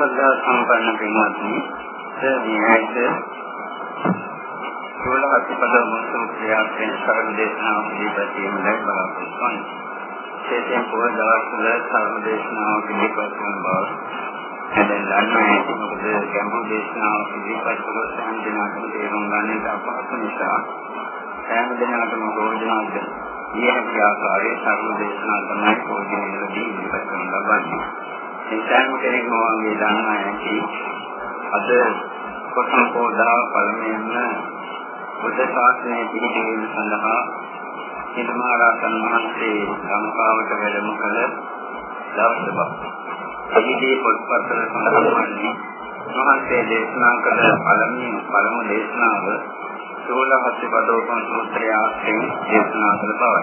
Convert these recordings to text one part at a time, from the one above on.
ශ්‍රද්ධා සම්පන්න පින්වත්නි සර්ණියයිද සෝලහත්පද මුසුත්‍රයෙන් සරල දේශනාව පිළිපැදීමයි බලාපොරොත්තු වන්නේ. ඒකෙන් පොර දවස්වල සරල දේශනාව පිළිපැද වන බව හැදෙන් දන්නවා මොකද ගැඹුරු දේශනාව පිළිපැද කරලා සෑම දිනකටම තේරුම් ගන්නට අපහසු නිසා සෑම දිනකටම ගෝධනාද ඊයක ආකාරයේ සරල දේශනාව තමයි පොඩි ඉදිරිපත් කරන ලබන්නේ. මේ සෑම කෙනෙක්ම වගේ දන්නා ඇති අද කොටම් පොදා පළමුවෙන්ම බුද්ධ ශාසනය පිළිපැදීම සඳහා සිනමාරාතන් වහන්සේ ලංකාවට වැඩම කළ දවස බව. එහිදී පොත්පත්වල සඳහන් වන්නේ මහන්සේ දේශනා කළ පළමුව පළමු දේශනාව සෝලහත් පදෝපන් සූත්‍රය ආශ්‍රයෙන් දේශනා කළ බවයි.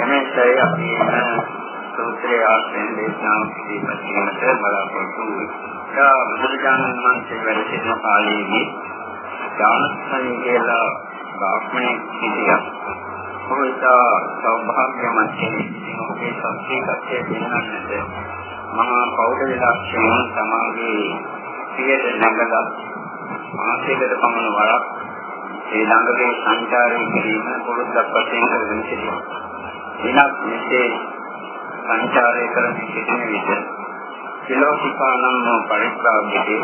එමෙසයි අපි සූත්‍රය ආශ්‍රයෙන් දේශනා කිරීමට බලාපොරොත්තු වෙනවා. බුදුරජාණන් වහන්සේ වැඩ සිටින කාලයේදී ඥානසන් කියලා බ්‍රාහ්මණයෙක් හිටියා. ඔහුට සෞභාග්‍යමත් කෙනෙක්. ඔහුගේ සංකේතයේ දෙන්නන්නට මහා පෞද්ගල ලක්ෂණ සමාගයේ පියද නැගලා මාසයකට පමණ වරක් ශ්‍රී ළංකේ සංචාරය කිරීම පුරුද්දක් වශයෙන් කරගෙන සිටිනවා. දිනක් මෙසේ සංචාරය කරන සිටින විට සිලෝතිපානම් පරිත්‍රාගයේ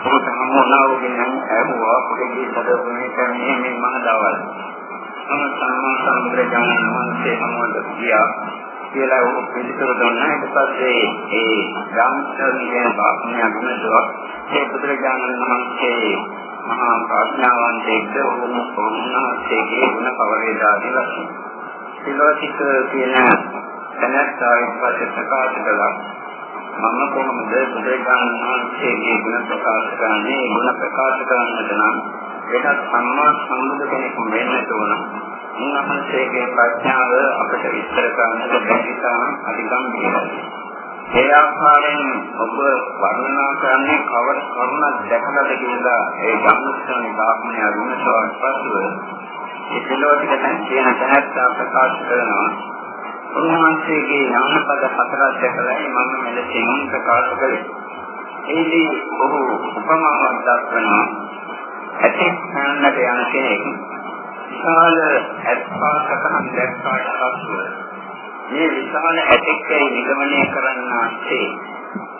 ඔහුට හමුවනවගෙන ඇහුවා පුරුදු සදෝනේ කරන්නේ මේ මහ දවල්. මම සම්මා සම්බුද්ධ වහන්සේ හමුවට ගියා කියලා ඔහු පිළිතුරු දුන්නා. ඊට පස්සේ ඒ ගාම්ස්තර කියන බාහ්මණය ගුණතුවක් ඒ බුදුරජාණන් වහන්සේ මහා ප්‍රඥාවන්තයෙක්ද ඔහු උන්වහන්සේගේ ගුණ කවරේද ආදී වශයෙන්. සිලෝතික කියන තැනැත්තාවෙක් පස්සේ ප්‍රකාශ කළා. මම කොහොමද බුදුරජාණන් වහන්සේගේ ගුණ ප්‍රකාශ කරන්නේ? ගුණ ප්‍රකාශ කරන්නට නම් ඒකත් සම්මා සම්බුදු කෙනෙක් වෙන්නට ඕන. උන්වහන්සේගේ ප්‍රඥාව අපට විස්තර කරන්නට බැරි තරම් අධිගම්භීරයි ඒ ආකාරයෙන් ඔබ වර්ණනා කරන්නේ කවර කරුණක් දැකලාද කියලා ඒ ධම්මස්කරණ බාහ්මණය විමසුවාට පසුව. ඒ පිළිවෙලට දැන් කියන තැනත් ප්‍රකාශ කරනවා. උන්වහන්සේගේ ඥානපද හතරක් දැකලා මම මෙලෙසින් ප්‍රකාශ කළේ. ඒදී ඔහු උපමාවක් දක්වනවා. ඇතෙක් හන්නට යන කෙනෙක් විශාල ඇත්පාසකහන් දැක්කාට පසුව මේ විශාල ඇතෙක්කේ නිගමනය කරන්නාසේ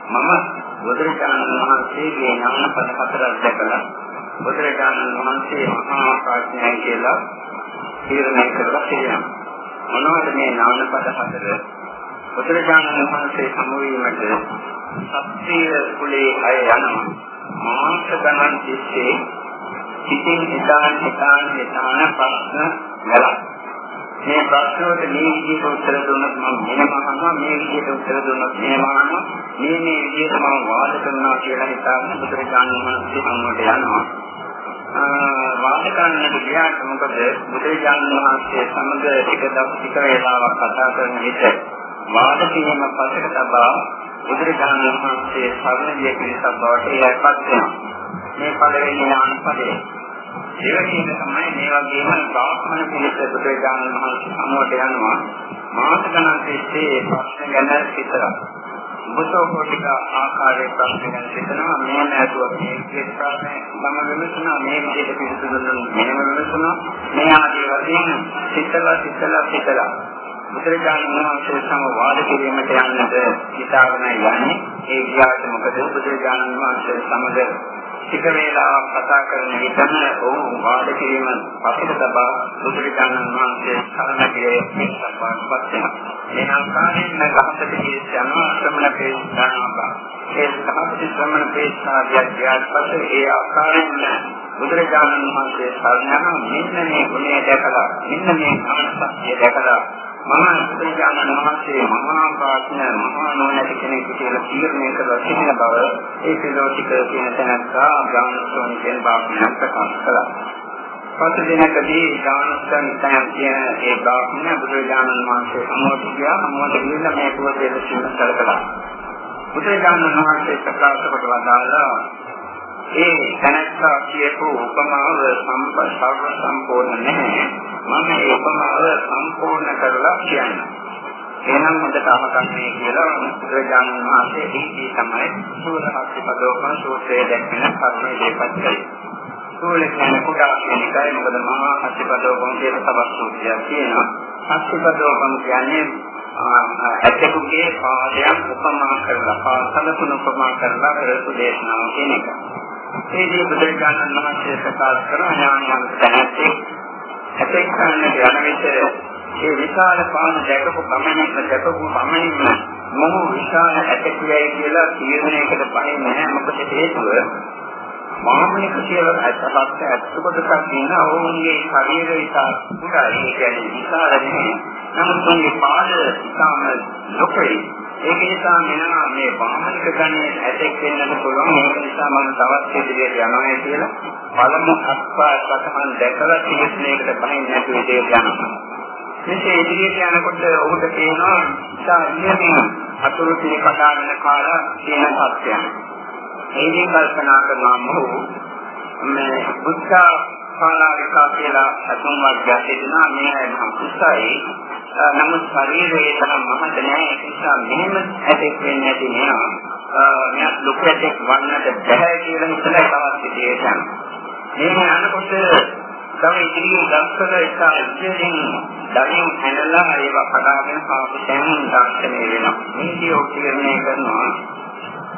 මම බුදුරජාණන් වහන්සේගේ ඥානපද හතරක් දැකලා බුදුරජාණන් වහන්සේ මහා ප්‍රඥා කියලා තීරණය කරලා තියෙනවා. මොනවද මේ නාමපද හතර? බුදුරජාණන් වහන්සේ සමුවීමට සත්‍ය කුලේ අය යනවා. මාස ගණන් තිස්සේ සිතින් හිතාන හිතාන හිතාන ප්‍රශ්න වල මේ ප්‍රශ්න වලට මේ විදිහට උත්තර දුන්නොත් මම මෙහෙම අහනවා මේ විදිහට උත්තර දුන්නොත් මෙහෙම අහනවා මේ මේ විදිහට මම වාද කරනවා කියලා හිතාගෙන බුදුරජාණන් වහන්සේ සම්මුවට යනවා වාද කරන්නට ගියාට මොකද බුදුරජාණන් වහන්සේ සමග එක දවස් ටික වේලාවක් කතා කරන විට වාද කිරීම පසක තබා බුදුරජාණන් වහන්සේ සරණිය පිළිසක් බවට ඒපත් වෙනවා. මේ පළවෙනි ඥානපදේ. දෙවෙනි එක තමයි මේ වගේම බ්‍රාහ්මණ පිළිස බුදුරජාණන් වහන්සේ සමුවට යනවා. මාස ගණන් තිස්සේ ප්‍රශ්න ගැන හිතලා බුතෝ කොටික ආකාරයේ ප්‍රශ්න ගැන හිතනවා මේ නැතුව මේ ප්‍රශ්නේ මම විමසනවා මේ විදිහට පිළිතුරු මෙහෙම විමසනවා මේ ආදී වශයෙන් සිතලා සිතලා සිතලා බුදුරජාණන් වහන්සේ සම වාද කිරීමට යන්නද හිතාගෙන යන්නේ. ඒ ගියාට මොකද? බුදුරජාණන් වහන්සේ සමග ටික වේලාවක් කතා කරන විටම ඔහු වාද කිරීම අපිට තබා බුදුරජාණන් වහන්සේ සරණ ගියේ පිටපත්පත් වෙනවා. මේ ආකාරයෙන් ගහපතේ යන ශ්‍රමණ පේස්තානවා. ඒ ගහපතේ ශ්‍රමණ පේස්තාවියක් පස්සේ ඒ ආකාරයෙන් බුදුරජාණන් වහන්සේ සරණ මෙන්න මේ ගුණය දැකලා මෙන්න මේ අනුසත්ය දැකලා මම බුදුරජාණන් වහන්සේ මහා ප්‍රඥා මහා නොනැති කෙනෙක් කියලා තීරණය කරලා සිටින බව ඒ පිළෝතික කියන තැනත්තා ගාමස්වණ කියන බාහ්මණය ප්‍රකාශ කළා. පසු දිනකදී ගාමස්වණ තැන කියන ඒ බාහ්මණය බුදුරජාණන් වහන්සේ සමෝධ ගියා සමෝධ ගිහින් මේ පුවතේ සිටින කලකලා. බුදුරජාණන් වහන්සේ ප්‍රකාශ කොට වදාළා ඒ තනත්තා කියපු උපමාව සම්පූර්ණ සම්පූර්ණ නැහැ. මම ඒ උපමාව සම්පූර්ණ කරලා කියන්නම්. එහෙනම් හොඳට අහගන්නේ කියලා බුදුරජාණන් වහන්සේ ඒකී තමයි සූරහස්ති පදෝපන සූත්‍රයේ දැක්වෙන කර්මයේ දෙපත් කළේ. සූල කියන්නේ කුඩා කියන එකයි මොකද මහා හස්ති පදෝපන කියන තවත් සූත්‍රයක් තියෙනවා. හස්ති පදෝපන කියන්නේ ඇත්තටුගේ පාදයන් උපමා කරලා පාසලකුණ උපමා කරලා කරපු දේශනාව කියන එක. ඒදී බුදුරජාණන් වහන්සේ ප්‍රකාශ කරන ඥානයන් දැනත්තේ අපේක්ෂාන්නේ යන විට ඒ විශාල පාන දැකපු පමණින්ම දැකපු පමණින්ම මොහු විශාල ඇතකියයි කියලා තීරණයකට පහින් නැහැ. මොකද හේතුව මානසික කියලා අත්පත් ඇත්තකොටක් කියන ඕන්ගේ ශරීර විසා පුරා ඒ කියන්නේ විශාල නෙමෙයි නමුත් මේ පාද ඉතාම ලොකුයි. ඒක නිසා මෙනවා මේ වාහනික ගණයේ ඇතෙක් වෙන්නත් පුළුවන් ඒක නිසා මම තවත් ඉදිරියට යනවා කියලා පළමු අස්පා සතහන් දැකලා තීරණයකට පහින් නැති විදිහට යනවා මෙසේ ඉදිරියට යනකොට ඔහුට පේනවා ඉතින් අතුරු තේ කඩාගෙන කාලා තියෙන සත්‍යයක්. ඒකෙන් කල්පනා කරනවා මොහු මේ බුද්ධ කාලාරිකා කියලා අතුම් වර්ගයක් දෙනවා මේ මහ කුසයි. නමුත් ශරීරයේ තරම් මහත නෑ ඒ නිසා මෙහෙම ඇදෙක් වෙන්නේ නැති නේනවා. මෙයා ලොකෙක් වන්නට බැහැ කියලා හිතලා තවත් ඉතිරියට යනවා. මේ යනකොට තව ඉදිරියේ දක්වන එක ඉතින් දරින් හැනලා ඒව කඩාගෙන පාපයෙන් දර්ශනය වෙනවා. මේකේ ඔක්තිරණය කරනවා.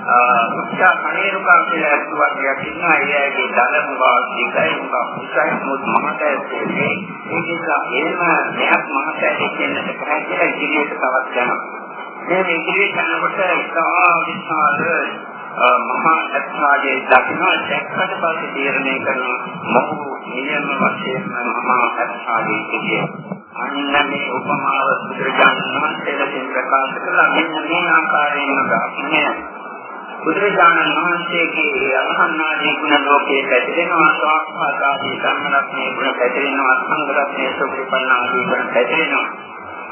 උච්චා කණේරුකා කියලා අත්වාදියක් ඉන්නවා. ඒයගේ දලම වාසිකයි උසයි මුත් මහතයි කියන්නේ. ඒ නිසා එහෙම මෙයක් මහතයි කියන්නට බෑ කියලා ඉදිරියට තවත් යනවා. මේ ඉදිරියට යනකොට ඉතා විශාල මහා අත්වාදයේ දකින්න දැක්කට පස්සේ තීරණය කරන මොහු නියම වශයෙන්ම මහා අත්වාදයේ සිටියේ අන්න මේ උපමාව බුදුරජාණන් වහන්සේ ලෙසින් ප්‍රකාශ කළා මෙන්න මේ ආකාරයෙන්ම ගාමිනේ බුදුරජාණන් වහන්සේගේ අරහන්නාදී ගුණ ලෝකයේ පැතිරෙනවා ස්වාක්ඛාතාදී ධම්මරත්නයේ ගුණ පැතිරෙනවා සංඝරත්නයේ සුපරිපන්නාදී ගුණ පැතිරෙනවා.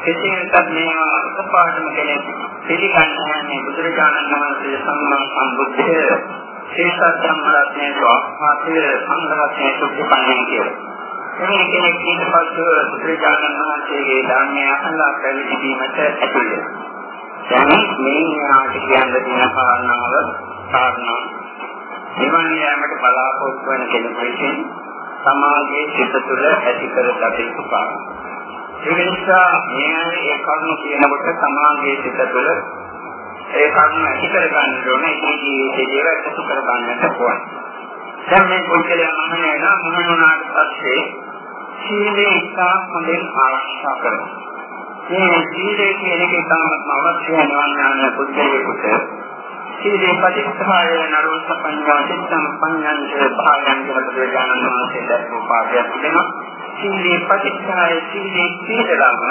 කෙසේත් මේවා එකපාරටම කෙනෙක් පිළිගන්නේ මේ බුදුරජාණන් වහන්සේ සම්මා සම්බුද්ධය ශේෂ ධම්මරත්නයේ ස්වාක්ඛාතය සංඝරත්නයේ සුපරිපන්නය කියලා. මේ කෙනෙක් ඊට පස්සේ බුදුරජාණන් වහන්සේගේ ධර්මය අහලා පැවිදි වීමට ඇතුළු දැන් මේ ඥානට කියන්න තියෙන කාරණාව කාරණා නිවන් යාමට බලාපොරොත්තු වෙන කෙනෙකුට සමාජයේ සිත තුළ ඇති කර ගත යුතු කාරණා. ඒ නිසා මේ ඒ කරුණු කියනකොට සමාජයේ සිත තුළ ඒ කරුණ ඇති කර ගන්න ඕනේ ඒ ජීවිතයේ දේවල් එකතු කර ගන්නට ඕන. දැන් මේ පුද්ගලයා මම නේද මොන වුණාට පස්සේ සීලේ ඉතා හොඳින් ආරක්ෂා කරනවා. මේ සීලේ කියන එක ඉතාමත් අවශ්‍ය වෙනවා යන පුද්ගලයෙකුට සීලේ ප්‍රතිස්ථාය නරෝසපඤ්ඤා චිත්තම් පඤ්ඤංච භායං කියලා දේශනාන වහන්සේ දැක්වූ පාඩයක් තිබෙනවා. සීලේ ප්‍රතිස්ථාය සීලේ සීලලම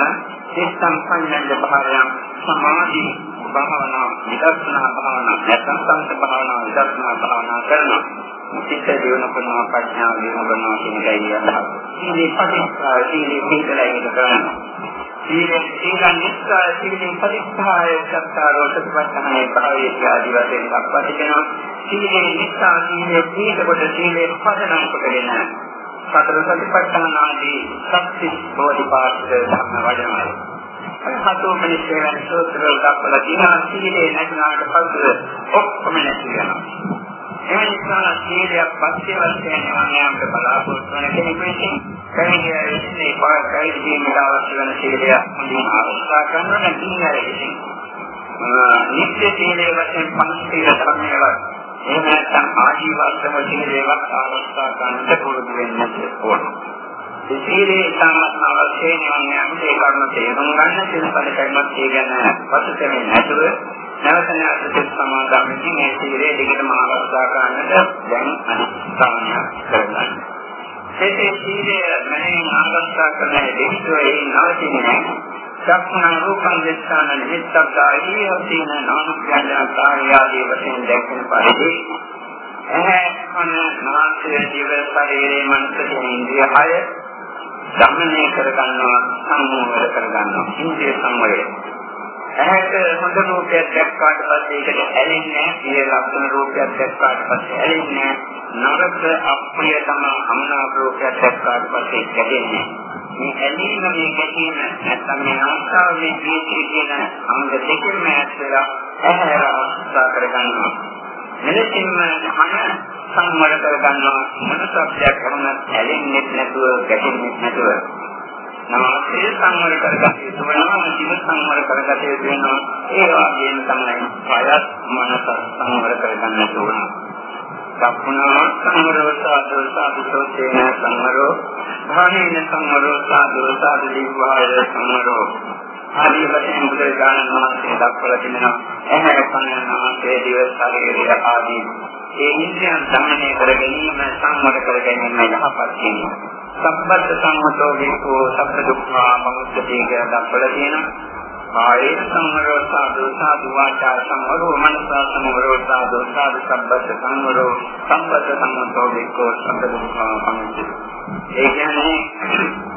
චිත්තම් පඤ්ඤංච භායං සමාධි භාවනා විදර්ශනා භාවනා නැත්නම් සංස භාවනා විදර්ශනා භාවනා කරනවා. චිත්ත දියුණු කරනවා ප්‍රඥාව දියුණු කරනවා කියන එකයි අදහස. සීලේ පටිච්චාය සීලේ පිටලයි එක කරන්නේ. සීලේ සීලං නිස්සාය සීලේ පටිච්චාය සත්තාරෝ සත්පත්තනේ භාවයේ ආදි වශයෙන් අපට කියනවා. සීලේ නිස්සා සීලේ පිට කොට සීලේ පදනම් කොටගෙන සතර සතිපට්ඨාන ආදී සත්‍ය බෝධිපාක්ෂ ධර්ම වඩනවා. හතෝ මිනිස්සේ වෙන සූත්‍ර වල දක්වලා තියෙනවා සීලේ නැතිනාට පස්සේ ඔක්කොම නැති වෙනවා. ඒ නිසා සීලයක් පස්සේ වශයෙන් ඥානයන්ට බලාපොරොත්තු වන කෙනෙකුට කැමිනිය ඉන්නේ පාරයි දීමට අවශ්‍ය වෙන සීලය හොඳින් ආරක්ෂා කරනවා නම් ඉන්නේ නිත්‍ය සීලයේ වශයෙන් පංචශීල ධර්මයවත් එහෙම නැත්නම් ආජීවස්තම සීලයවත් ආරක්ෂා ගන්නට පුරුදු වෙන්නට ඕන. ඒ සීලේ තමයි අවශ්‍ය ඥානයන්ට ඒ කරුණ තේරුම් ගන්න. සිල්පද කර්මත් ඒ ගැන පසුතැවෙන්නේ නැතුව නැවත නැවත සමාදානකින් මේ සීලය දිගටම ආරක්ෂා කරන්නට දැන් අනිස්ථානය කරගන්න. ඒ සීලය මනින් ආරක්ෂා කරන දෙවිසෝ ඒ නවතින්නේ සක්මන රූපං දෙස්සාන නිමිත්තක්කායි හොතින නාමඥාන කාර්යාදී වශයෙන් දැක්වෙන පරිදි එහේ කන නාසය දිව ශරීරයේ මනස කියන ඉන්ද්‍රිය හය දමනය කර ගන්නවා සංවර කර ගන්නවා ඉන්ද්‍රිය සංවරය ඇහැට හොඳ රූපයක් දැක්කාට පස්සේ ඒකට ඇලෙන්නේ නැහැ. ඒ ලක්ෂණ රූපයක් දැක්කාට පස්සේ ඇලෙන්නේ නැහැ. නරක අප්‍රිය තම අමනාප රූපයක් දැක්කාට පස්සේ ගැටෙන්නේ මේ ඇලීම මේ ගැටීම නැත්නම් මේ ආස්තාව මේ ජීවිතයේ කියන අංග දෙකෙන්ම ඈත් වෙලා ඇහැර අවස්ථා කරගන්නවා. මෙලෙසින්ම මන සංවර කරගන්නවා මනසක්යක් කරන ඇලෙන්නේ නැතුව ගැටෙන්නේ නැතුව. නමස්තේ සංවර කරගත යුතු වෙනවා ජීව සංවර කරගත යුතු වෙනවා. ඒ වගේම තමයි කායත් මනස සංවර කරගන්න ඕන. සම්පූර්ණ සංවරව සාධු සාධු සෝතේන සංවරෝ. භාණේන සංවරෝ සාධු සාධු දීවාය සංවරෝ. ආදී වශයෙන් බුදුරජාණන් වහන්සේ දක්වලා තිබෙනවා. එහෙම කන්නාසේ දිව ශරීරය ආදී. ඒ ඉන්ද්‍රියන් දමනය කර ගැනීම සංවර කර ගැනීම යහපත් වෙනවා. සම්බද්ධ සම්මතෝ විකෝ සබ්බ දුක්ඛා මමුක්ඛේ කියලා දක්වලා තියෙනවා. කායේ සංවරෝ සාදු සාදු වාචා සංවරෝ මනසා සංවරෝ සාදු සාදු සම්බද්ධ සංවරෝ සම්බද්ධ සම්මතෝ විකෝ සබ්බ දුක්ඛා මමුක්ඛේ ඒ කියන්නේ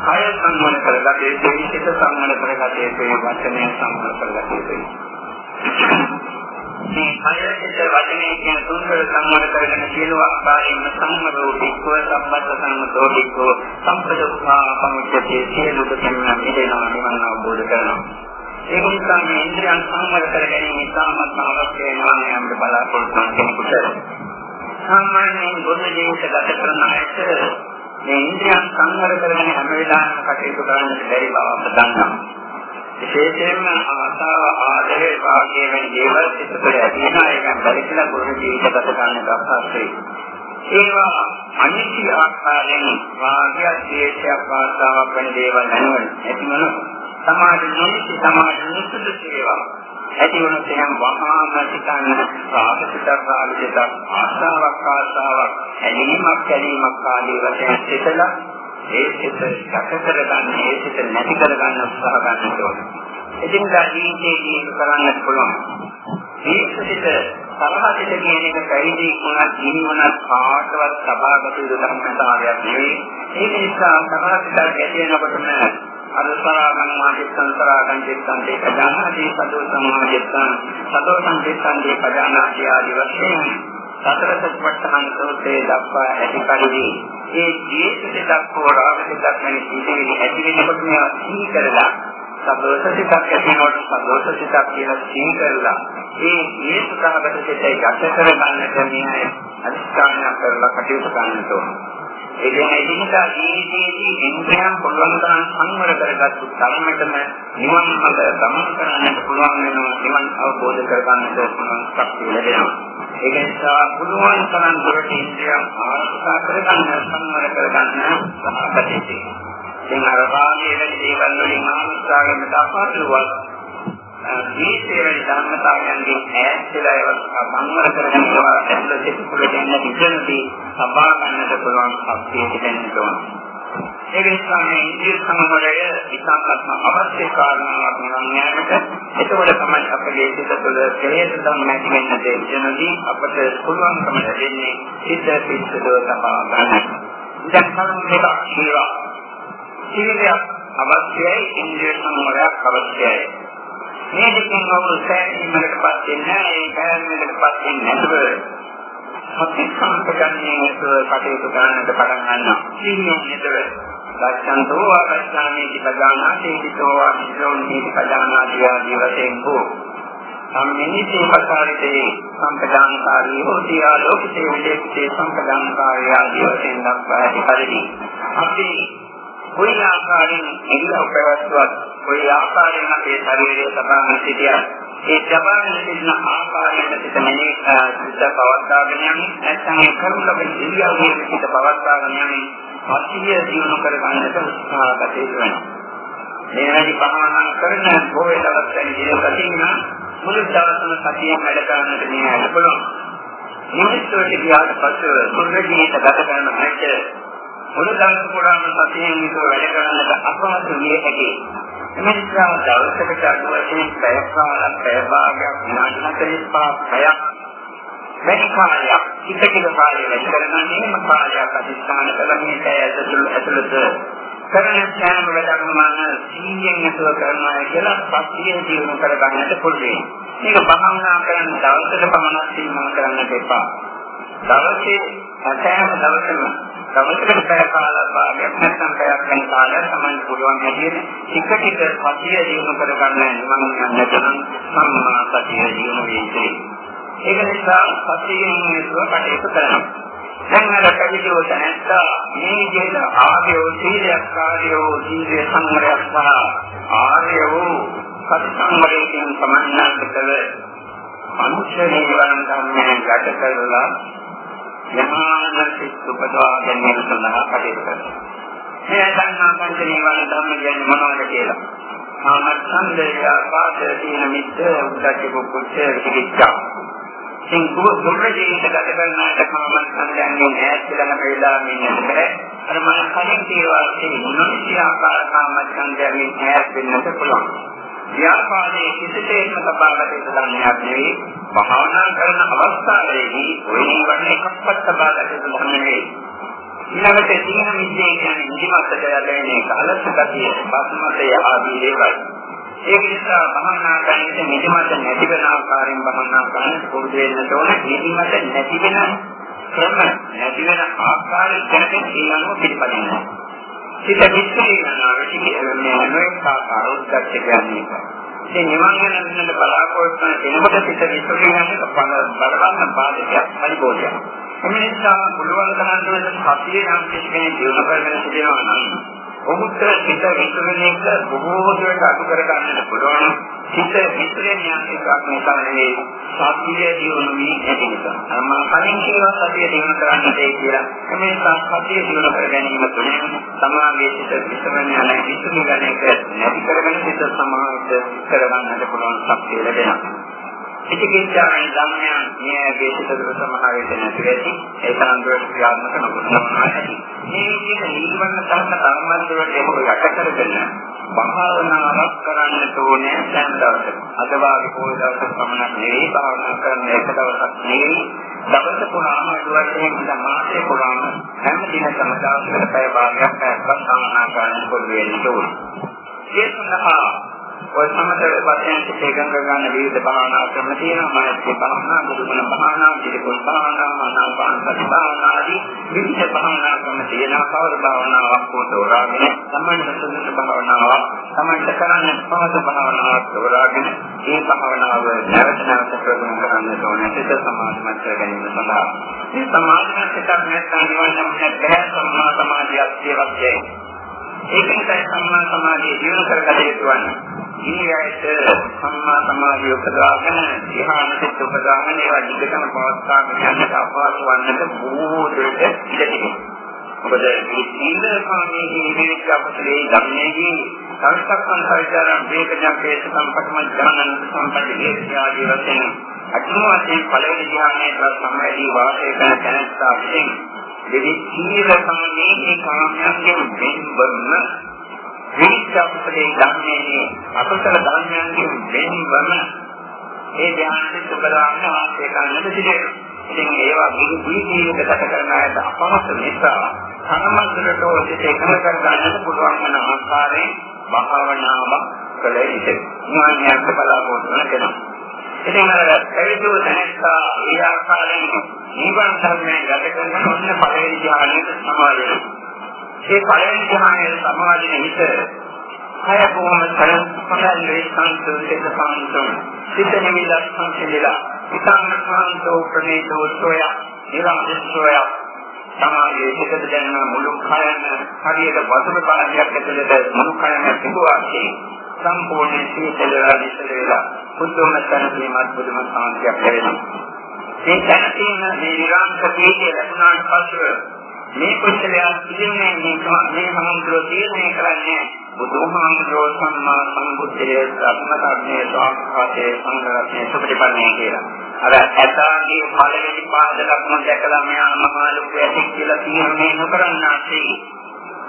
කාය සංවර කරගත යුතුයි සිත සංවර කරගත යුතුයි වචනය සංවර කරගත යුතුයි මේ කායසිත වචනේ කියන තුන්වර සංවර කරගෙන සියලු ආකාරයෙන් සංවරෝ වික්ඛව සම්බද්ධ සංවරෝ වික්ඛව සම්පදෝඛා පමුච්චේ සියලු දෙකම මිදෙනවා නිවන අවබෝධ කරනවා ඒක නිසා මේ ඉන්ද්‍රියන් සංවර කර ගැනීම ඉතාමත් අවශ්‍ය වෙනවා යම්ද බලාපොරොත්තු වන කෙනෙකුට. සාමාන්‍යයෙන් බුද්ධ ජීවිත ගත කරන අයට මේ ඉන්ද්‍රියන් සංවර කරගෙන හැම වෙලාවෙම කටයුතු කරන්නට බැරි බව අප දන්නවා. විශේෂයෙන්ම ආසාව ආදරේ වාගේ වෙන දේවල් සිතට ඇතිවෙන එක බැරි කියලා බුද්ධ ජීවිත ගත කරන්නට අපහසුයි. ඒවා අනිත්‍ය ආකාරයෙන් වාග්ය දේශයක් ආසාවක් වෙන දේවල් නැනවන ඇතිවන සමාජ නිසි සමාජ නිසුදුසු ඒවා ඇති වුණොත් එහෙනම් වහාම සිතන්න රාගසිතක් රාගසිතක් ආශාවක් ආශාවක් ඇලීමක් ඇලීමක් ආදී වශයෙන් සිතලා ඒ සිත සැක කරගන්න ඒ සිත නැති කරගන්න උත්සාහ ගන්න ඕනේ. ඉතින් ජීවිතයේ කරන්න පුළුවන්. මේ සිත සමහසිත කියන එක පැවිදි වුණත් ජීවනත් කාටවත් සබාගත යුතු ධර්මතාවයක් නෙවෙයි. ඒක නිසා සමහසිතක් ඇති වෙනකොටම අනුසරාගං මාදිත්තං සරාගං චිත්තං දේකජානාදී සදෝ සමාදිත්තං සදෝ සංදිත්තං දේකජානාදී ආදී වශයෙන් සතර සත්‍යපට්ඨාන සෝතේ දක්වා ඇති පරිදි ඒ ජීවිත දක්වෝ රාගසිතක් වෙන සිටිවිලි ඇති වෙනකොට මේ සිහි කරලා සදෝෂ සිතක් ඇතිවෙනකොට සදෝෂ සිතක් කියලා සිහි කරලා ඒ මේ සුඛාගත සිතේ යට කර ගන්නට මේ අධිෂ්ඨානය කරලා කටයුතු කරන්න ඕනේ. ඒ කියන්නේ එදිනදා ජීවිතයේදී ඉන්ද්‍රයන් පුළුවන් තරම් සංවර කරගත්තු ධර්මයටම නිවන් මඟ ගමන් කරන්නට පුළුවන් වෙනවා නිවන් අවබෝධ කරගන්නට පුළුවන් ශක්තිය ලැබෙනවා. ඒ නිසා පුළුවන් තරම් දුරට ඉන්ද්‍රයන් ආරක්ෂා කරගන්න සංවර කරගන්න සහකටි. දැන් අර රාගයේ වැඩි දේවල් වලින් ආරක්ෂා කරන්න අපහසුවක් ජීවිතයේ වැඩි ධර්මතාවයන්ගෙන් ඈත් වෙලා ඒවා සංවර කරගන්නවා ඇතුළත සිතුල දෙන්න ඉඳන්දී සබා ගන්නට පුළුවන් ශක්තිය තිබෙන්න ඕන. ඒ නිසා මේ ඉන්ද්‍රිය සංවරය ඉතාමත්ම අවශ්‍ය කාරණාවක් නම් යාමට එතකොට තමයි අපගේ සිත තුළ කෙලෙස් ධර්ම නැති වෙන්න දෙන්නදී අපට පුළුවන්කම ලැබෙන්නේ සිත පිස්සුව සබා ගන්න. දැන් කලින් මේක කියවා. ජීවිතයක් අවශ්‍යයි ඉන්ද්‍රිය සංවරයක් අවශ්‍යයි. මේ දෙකෙන් වුණු සෑහීමකටපත් වෙන්නේ ඒ සෑහීමකටපත් වෙන්නේ නැතුව අපි සංකල්පන්නේ කටයුතු කරන්නට පටන් ගන්නවා. සීනිය නේදව. ලක්ෂන්තෝ ආගච්ඡාමේති පදානාති හිතෝ ආදිසෝනි පදානාති ආදී වශයෙන් හෝ සම්මිනිතේ පසාරිතේ සම්පදානකාරී හෝති ආලෝකිතේ විදේශේ සම්පදානකාරී ආදී වශයෙන් දක්වා ඇති පරිදි අපි කොයි ආකාරයෙන් ඉරියව් පැවැත්වුවත් කොයි ආකාරයෙන් අපේ ශරීරය සබාගෙන සිටියත් ඒ සබාගෙන සිටින ආකාරයෙන් සිට මෙලේ සිත පවත්වාගෙන යන්නේ නැත්නම් ඒ කරුණ ලබන ඉරියව්වේ සිට පවත්වාගෙන යන්නේ පස්සිය දිනු කර ගන්නට උත්සාහ ගත යුතු වෙනවා. මේ වැඩි භාවනා කරන බොහෝ දවස් ගැන ඉතින් මුළු දවසම සතියෙන් වැඩ කරන්නට මේ ඇයි පුළුවන්. නිමිත්තට ගියාට පස්සේ සුර්ණ ජීවිත ගත කරන අයට මුළු දවස පුරාම සතියෙන් යුතුව වැඩ කරන්නට අපහසු විය හැකියි. එනිසා දවසකට අඩු වශයෙන් පැයක් කාලයක් පැය භාගයක් විනාඩි 45 පැයක් වැඩි කාලයක් ඉතකින කාලයක් වැඩ කරනවා එහෙම කාලයක් අධිෂ්ඨාන කරන්නේ පැය ඇතුළත ඇතුළත කරන සෑම වැඩක්ම මම සීයෙන් යුතුව කරනවා කියලා පස්සිය ජීවන කර ගන්නට පුළුවන්. මේක භාවනා කරන දවසට පමණක් සීමා කරන්නට එපා. දවසේ සෑම දවසම දවසකට පැය කාලක් භාගයක් නැත්නම් පැයක් වෙන කාලයක් තමයි පුළුවන් හැටියට ටික ටික සතිය දිනු කර ගන්න නිවන් යන්නට නම් සම්මා සතිය දිනු වෙන්නේ. ඒක නිසා සතියෙන් මේක කටයුතු කරනවා. දැන් අර කවිදෝ දැනත්තා මේ විදිහට ආර්යෝ සීලයක් කාර්යෝ සීල සංවරයක් සහ ආර්යෝ සති සංවරයෙන් සමන්නාට කළ අනුශේ නිවන ධර්මයන් යට කරලා යහන සිත් උපදවා ගැනීම සඳහා කටයුතු කරනවා. මේ දන්නා පංච නිවන ධර්ම කියන්නේ මොනවද කියලා. ආනන්දය පාදේ තියෙන මිත්‍ය උද්දච්ච කුච්ච විචිකිච්ඡා. ඉතින් කුව දුර්ල ජීවිත ගත කරනාට කාමන් සංයන්නේ ඈත් වෙලා වෙලා මින්නට අර මම කලින් කියවා තියෙන මොනසි ආකාර කාමන් සංයන්නේ ඈත් වෙන්නත් පුළුවන්. ව්‍යාපාදයේ කිසිසේත්ම සබාගත යුතු ධර්මයක් නෙවෙයි. භාවනා කරන අවස්ථාවේදී ඔය වගේ එකක්වත් සබාගත යුතු ධර්ම නෙවෙයි. ඊළඟට තීන මිද්දේ කියන්නේ නිදිමතට යැලෙන කලස් ගතිය බස්මතය ආදී දේවල් ඒක නිසා භාවනා කරන්නේ නිදිමත නැති වෙන ආකාරයෙන් භාවනා කරන්න පුරුදු වෙන්න ඕන. නිදිමත නැති වෙන ක්‍රම නැති වෙන ආකාරය දැනගෙන ඒ අනුව පිළිපදිනවා සිත විශ්ලේෂණය කරනවා මේ නොඑක ආකාර උද්දච්ච කියන්නේ. ඉතින් නිවන් යන දිනට බලාපොරොත්තු වෙන කෙනෙකුට සිත විශ්ලේෂණය කරන බලවන්න බාධකයක් පරිපෝෂයක්. ඒ නිසා පුළුවන් තරම් සතිය නම් කෙනෙක් දිනු කරගෙන සිටිනවා නම් ඔහුට හිත විශ්ලේෂණයක බොහෝ දුරට අඩු කර ගන්නට පුළුවන්. හිත විශ්ලේෂණයක් එකක් නිසා නෙවෙයි සතිය දියුණු වී නැති නිසා. මම කලින් කියවා සතිය දියුණු කරන්නට කියලා. මේ සතිය දියුණු කර ගැනීම තුළින් සමාගයේ සිත විශ්ලේෂණය නැති විශ්ලේෂණයක නැති කරගෙන සිත සමාහිත කරගන්නට පුළුවන් ශක්තිය ලැබෙනවා. විචිකිච්ඡාවෙන් ධම්මයන් මේ දේශකවල සමාවෙත නැති වෙති. ඒ තරම් දුරට ක්‍රියාත්මක නොවනවා ඇති. මේ විදිහට නිර්වණ ධර්ම සම්බන්ධවට ඒක යට කරගෙන භාවනාවක් කරන්න ඕනේ දැන් දවසක අද වාගේ පොය දවසක පමණක් නෙවෙයි භාවනා කරන එක දවසක් නෙවෙයි. දවස පුරාම වශයෙන් ඉඳන් මාසෙ පුරාම හැම දින සමදාසකට පැය භාගයක් පැයක් භාවනා කරන්න පුළුවන් වෙන්න ඕනේ. ඒ සඳහා ඔය සමතර වශයෙන් සිතේගංග ගන්න විවිධ භාවනා ක්‍රම තියෙනවා මානසික භාවනා, බුදුගුණ භාවනා, පිළිකුල් භාවනා, ආනාපාන සති භාවනා ආදී විවිධ භාවනා ක්‍රම තියෙනවා. කවර භාවනාවක් හෝ තෝරාගෙන සම්මත සුදුසු භාවනාවක්, සම්මත කරන්න පහසු භාවනාවක් තෝරාගෙන ඒ භාවනාව නැවත නැවත ප්‍රගුණ කරන්න ඕනේ. සිත සමාධිමත් කර ගැනීම සඳහා. මේ සමාධිමත් සිතක් නැත්නම් නිවන නම් බැහැ සම්මා සමාධියක් අවශ්‍යයි. ඒක නිසා සම්මා සමාධිය දිනු කරගත යුතු වන්නේ. ඊයයට සම්මා සමාධිය උපදවාගෙන ධ්‍යානසිත උපදවාගෙන ඒවා දිගටම පවත්වාගෙන යන්නට අපහසු වන්නට බොහෝ දුරට ඉඩතියි. මොකද මේ සීල කාමයේ නිවිච්ච අපසලේ ධර්මයේදී සංස්කෘතං පරිචාරණ වේකඥ වේස සම්පතම ඥානන සම්පatti ආදී වශයෙන් අටුවාසේ පළවෙනි ධ්‍යානයේ සම්මේදී වාසය කරන තැනස්සා විසින් දෙවි සීල කාමයේ කාමයන්ගෙන් වෙන්වම විචක්ෂපේ ධර්මයේ අකුසල ධර්මයන්ගෙන් වෙන්වම ඒ ධ්‍යානයේ සුබදාන්න වාසය කරන්නට සිදුවේ. ඉතින් ඒවා බුදු ජීවිතයක ගත කරන අයට අපහසු නිසා සම්මන්ත්‍රයට ඔසිත එකම කර ගන්නට පුළුවන් වන ආකාරයෙන් භාවනාව කළ යුතුයි. ඥානයක් බලාපොරොත්තු වෙනවා. ඉතින් අර පැවිදි දැනස්සා ඒ ආකාරයෙන් නිවන් ධර්මයෙන් ගත කරන ඔන්න පළවෙනි ධ්‍යානයේ සමාදෙනවා. ඒ පළවෙනි ධ්‍යානයේ සමාධින හිත. කය කොහොම තරම් පහළේ සංසුද්ධ සංසුන් සිත නිවිලක් සංසිඳිලා ඉතාම සාන්තෝ ප්‍රණීතෝ සෝය. නිරාමිස්සෝය සමාධියේ හිතට දැනෙන මුළු කයම හරියට වතුර පාටියක් ඇතුළත මුළු කයම තිබුවාසේ සම්පූර්ණ සීතලලා විසලලා බුදුම තනදීමත් බුදුම සාන්තියක් ලැබෙනවා. මේ තනදීම මේ විරාම කපීකේ ලැබුණාට පස්සේ මේ කුසලයන් පිළිමේ මේ මේ සමුද්‍රෝ තීරණය කරන්නේ බුදුහාමුදුරෝ සම්මා සම්බුද්ධයේ ධර්මකර්ණයේ සාක්ෂාතේ සංඝරත්නයේ සුපටිපන්නේ කියලා. අර ඇතාගේ පළවෙනි පාද ලක්ෂණ දැකලා මෙයා මහා ලොකු ඇති කියලා තීරණය නොකරන්නාසේ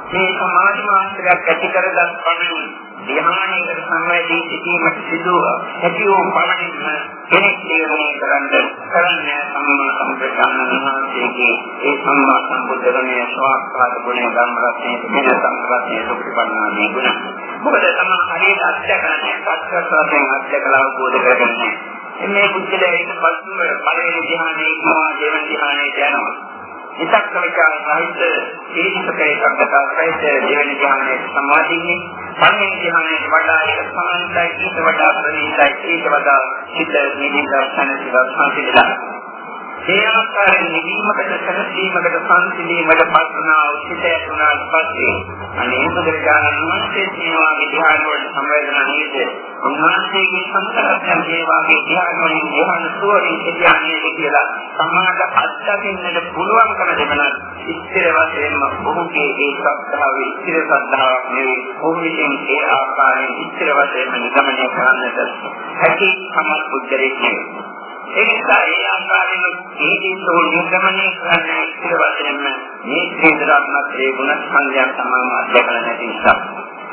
මේ සමාධි මාත්‍රයක් ඇති කරගත් පමණින් ධ්‍යානයකට සම්වැදී සිටීමට සිදු හැකි වූ පමණින්ම කෙනෙක් තීරණය කරන්න කරන්නේ සම්මා සම්බුද්ධාන මහන්සියගේ ඒ සම්මා සම්බුද්ධගමයේ ස්වාක්ඛාත ගුණය ධර්ම රත්නයේ මෙන්න සංග්‍රහයේ සුපරිපන්නාමේ ගුණ. මොකද තමයි හරියට අත්දැකන්නේ පස්වස්යෙන් අත්දැකලා අවබෝධ කරගන්නේ. මේ පුද්ගලයා ඊට පස්සෙ පළවෙනි ධ්‍යානයේ ඉක්මවා දෙවන ධ්‍යානයට යනවා. විතක්ක විචාර සහිත දීපකේ කක්කතා සහිත දෙවන ධ්‍යානයේ සමාධියේ පළවෙනි ධ්‍යානයේ වඩා එක සමානයි ඊට වඩා ප්‍රණීතයි ඊට වඩා චිත්ත නිදිදර්ශන සිවස්මාතිලා ඒ ආකාරයෙන් නිවීමකට සැලසීමකට සංසිඳීමකට පස්සනා උචිතය තුනාට පස්සේ අනේ බුදුරජාණන් වහන්සේ මේවා විද්‍යාන වල සංවේදනා නේද උන්වහන්සේගේ සංස්කාරයන් මේවාගේ ධ්‍යාන වලින් ධ්‍යාන සුවරින් ධ්‍යානයේ කියලා සමාජ අත්දකින්නට පුළුවන්කම දෙමනත් ඉස්තර වශයෙන්ම ඔහුගේ ඒ ශ්‍රද්ධාව ඉස්තර ශ්‍රද්ධාවක් නෙවෙයි ඔහු විසින් ඒ ආකාරයෙන් ඉස්තර වශයෙන්ම නිගමනය කරන්නට හැකි සමත් බුද්ධරේ නෙවෙයි ඒ නිසා ඒ ආකාරයෙන් ඒකේ සෝනිගමනය කරන්න ඉස්සර වශයෙන්ම මේ ක්ෂේත්‍රාත්මකයේ ගුණ සංඥා සමාම අධ්‍යයන නැති නිසා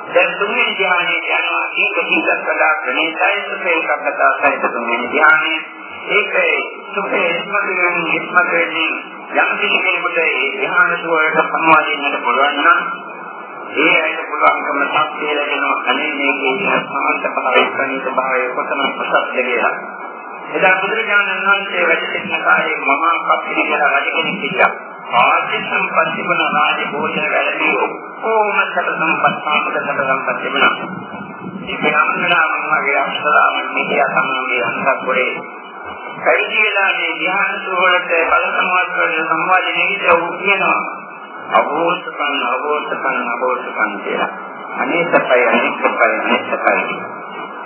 දැන් තුන්වෙනි ධ්‍යානයේ යනවා ඒක කීයක් කළා ප්‍රණීතයි සුපේකකට සහිත තුන්වෙනි ධ්‍යානයේ ඒකේ සුපේ ඉස්මතුන් ඉස්මතුන් යම් කෙනෙකුට ඒ ධ්‍යාන සුවයට සම්මාදින්නට පුළුවන් නම් ඒ ඇයිට පුළුවන්කම සත්‍යය ලැබෙනවා අනේ මේකේ සමාන්ත භාවය ප්‍රණීත භාවය කොතන ප්‍රසත්ද කියලා එදා බුදුරජාණන් වහන්සේ වැඩ සිටින කාලේ මහා කප්පිලි කියලා රජ කෙනෙක් හිටියා. ආර්ථ සම්පත් තිබුණ රාජ භෝජන වැඩදී ඔක්කොම සැප සම්පත් සාමක සැප සම්පත් තිබුණා. ඉතින් අම්මලා මමගේ අක්ෂරාවන් මෙහිය තමයි අන්තපුරේ. කයිදී වෙලා මේ ධ්‍යාන සෝලට බල සමාධි වල සම්වාදනයේ ඉඳලා කියනවා. අවෝසකන් අවෝසකන් අවෝසකන් කියලා. අනේසපයි අනේසපයි අනේසපයි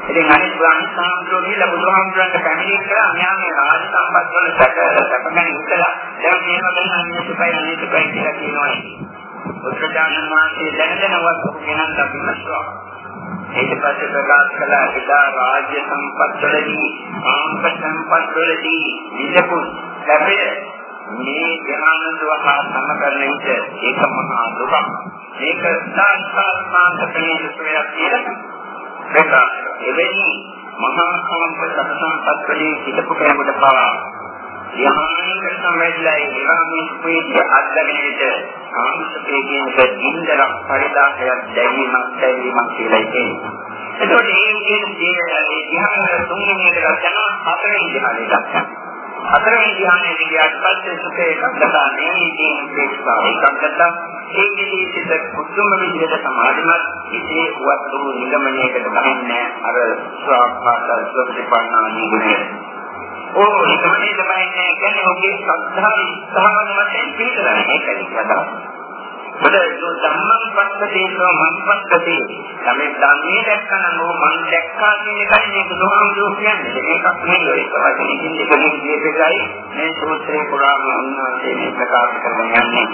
ඉතින් අනිත් ගාන්සාම්තුරු ගිහලා බුදුහාමුදුරන්ට පැමිණි කරා මෙයා මේ රාජ සම්පත් වල සැක සැකගෙන ඉතලා දැන් මේව ගැන අනිත්‍යයි අනිත්‍යයි කියලා කියනවා. බුදුරජාණන් වහන්සේ දැනගෙනවත් ගෙනත් අපි මස්වා. ඊට පස්සේ ප්‍රකාශ කළා ඉදා රාජ්‍ය සම්පත් වලදී ආම්ප සම්පත් වලදී විදපු ලැබෙ මේ ඥානදවහා සමකරන විට ඒක මහා දුකක්. මේක සාස්ත්‍රාත්මක ප්‍රේමයක් කියලා ප්‍රකාශ එවැනි මහා කම්ප සත්සම්පත් වලින් හිතපු කෙනෙකුට පවා යහානික සම්වැදලා ඉරාමී ස්පීඩ් අත්දැකෙන විට ආංශකයේ කියන දින්දරක් පරිදාහයක් දැවීමක් දැවීමක් කියලා කියන්නේ. එතකොට මේ විදිහට මේ ධ්‍යාන තුන්වෙනි එකට යනවා හතරවෙනි ධ්‍යානෙට ගන්නවා. හතරවෙනි ධ්‍යානයේ ගියාට පස්සේ සුඛේ එකක්දා නෙමෙයි උපේක්ෂාව එකක්දා ඒ විදිහට කුතුම විදිහට සමාධිමත් ඉතේ වත් වූ නිගමනයකට බහින්නේ අර ස්වාක්මාත සුපටිපන්නානි ගුණය. ඕ නිගමනයේ බහින්නේ කියන්නේ ඔහුගේ ශ්‍රද්ධාව ඉස්හාවන වශයෙන් පිළිතරන එකයි කියනවා. මොකද ධම්මං පස්සතේ සෝ මං පස්සතේ තමයි ධම්මේ දැක්කම නෝ මං දැක්කා කියන එකයි මේ බුදුහාමුදුරුවෝ කියන්නේ. මේකක් නෙවෙයි ඒක වචනකින් දෙකකින් කියපේකයි? මේ සූත්‍රේ පුරාම උන්වහන්සේ මේ ප්‍රකාශ කරගෙන යන්නේ.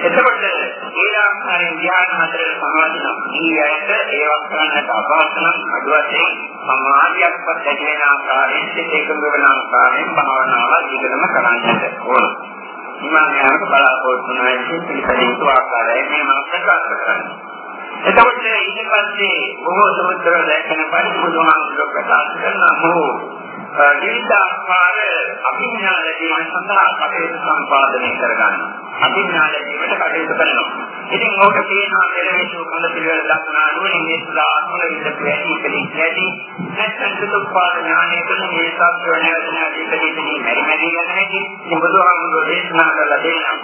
එතකොට ඒ ආකාරයෙන් ධ්‍යාන හතරේ සමාධි නම් ඊයට ඒවක් කරන්නට අපහසු නම් අඩු වශයෙන් සමාධියක්වත් ඇති වෙන ආකාරයෙන් සිත එකඟ වෙන ආකාරයෙන් භාවනාව ඉගෙනම කරන්නට ඕන. ඉමාම යනක බලාපොරොත්තු වෙන පිළිපදිතු ආකාරයෙන් මේ මම ප්‍රකාශ කරන්නේ. එතකොට ඊට පස්සේ බොහෝ සමුද්‍ර දැකන පරිපූර්ණව ප්‍රකාශ කරනවා විවිධ ආකාර අභිඥා ලැබීම සඳහා කටයුතු සම්පාදනය කරගන්නවා. අභිඥා ලැබීමට කටයුතු කරනවා. ඉතින් ඕක තියෙනවා පෙරේසු හොඳ පිළිවෙල දක්වනා නුවණින් මේ සදා අත්වල විදක් වැඩි කෙලින් ඇති. නැත්නම් සුදුපාද ඥානයේ තුන මේ සත්‍ය වෙනවදන අධිපතිතුනි මෙරි මෙරි යන හැටි බුදුහාමුදුරේ දේශනා කළා දෙන්නා.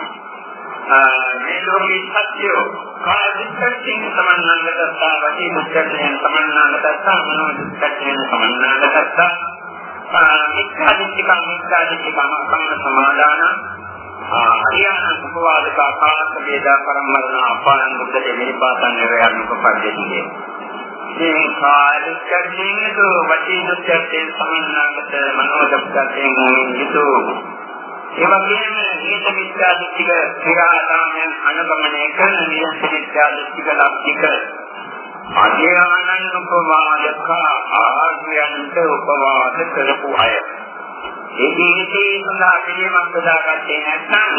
මේ ලෝකේ සත්‍යෝ කාය දුක්ඛයෙන් සමන්නාගතත්තා වචී දුක්ඛයෙන් සමන්නාගතත්තා මනෝ දුක්ඛයෙන් සමන්නාගතත්තා මිත්‍යාදිත්‍තිකං මිත්‍යාදිත්‍තිකං කම්ම සමාදාන හරියාන සුපවාදක කාලක වේදා පරමරණ අපායන් බුද්ධ දෙවිපාතන් නිරයන් උපපද්දතියේ මේ කාලිකයෙන් දෝ වචී දුක්ඛයෙන් සමන්නාගත මනෝ දුක්ඛයෙන් යුතු ඒ වගේම නියත මිත්‍යාදිත්‍තික ක්‍රියාදාමයන් අනුගමනය කරන නියත මිත්‍යාදිත්‍තික ලක්ෂික. අධ්‍යානං උපවාදක ආර්යයන්ට උපවාද කරපු අය. ඒ ජීවිතේ සඳහා පිළිමක් සදාගත්තේ නැත්නම්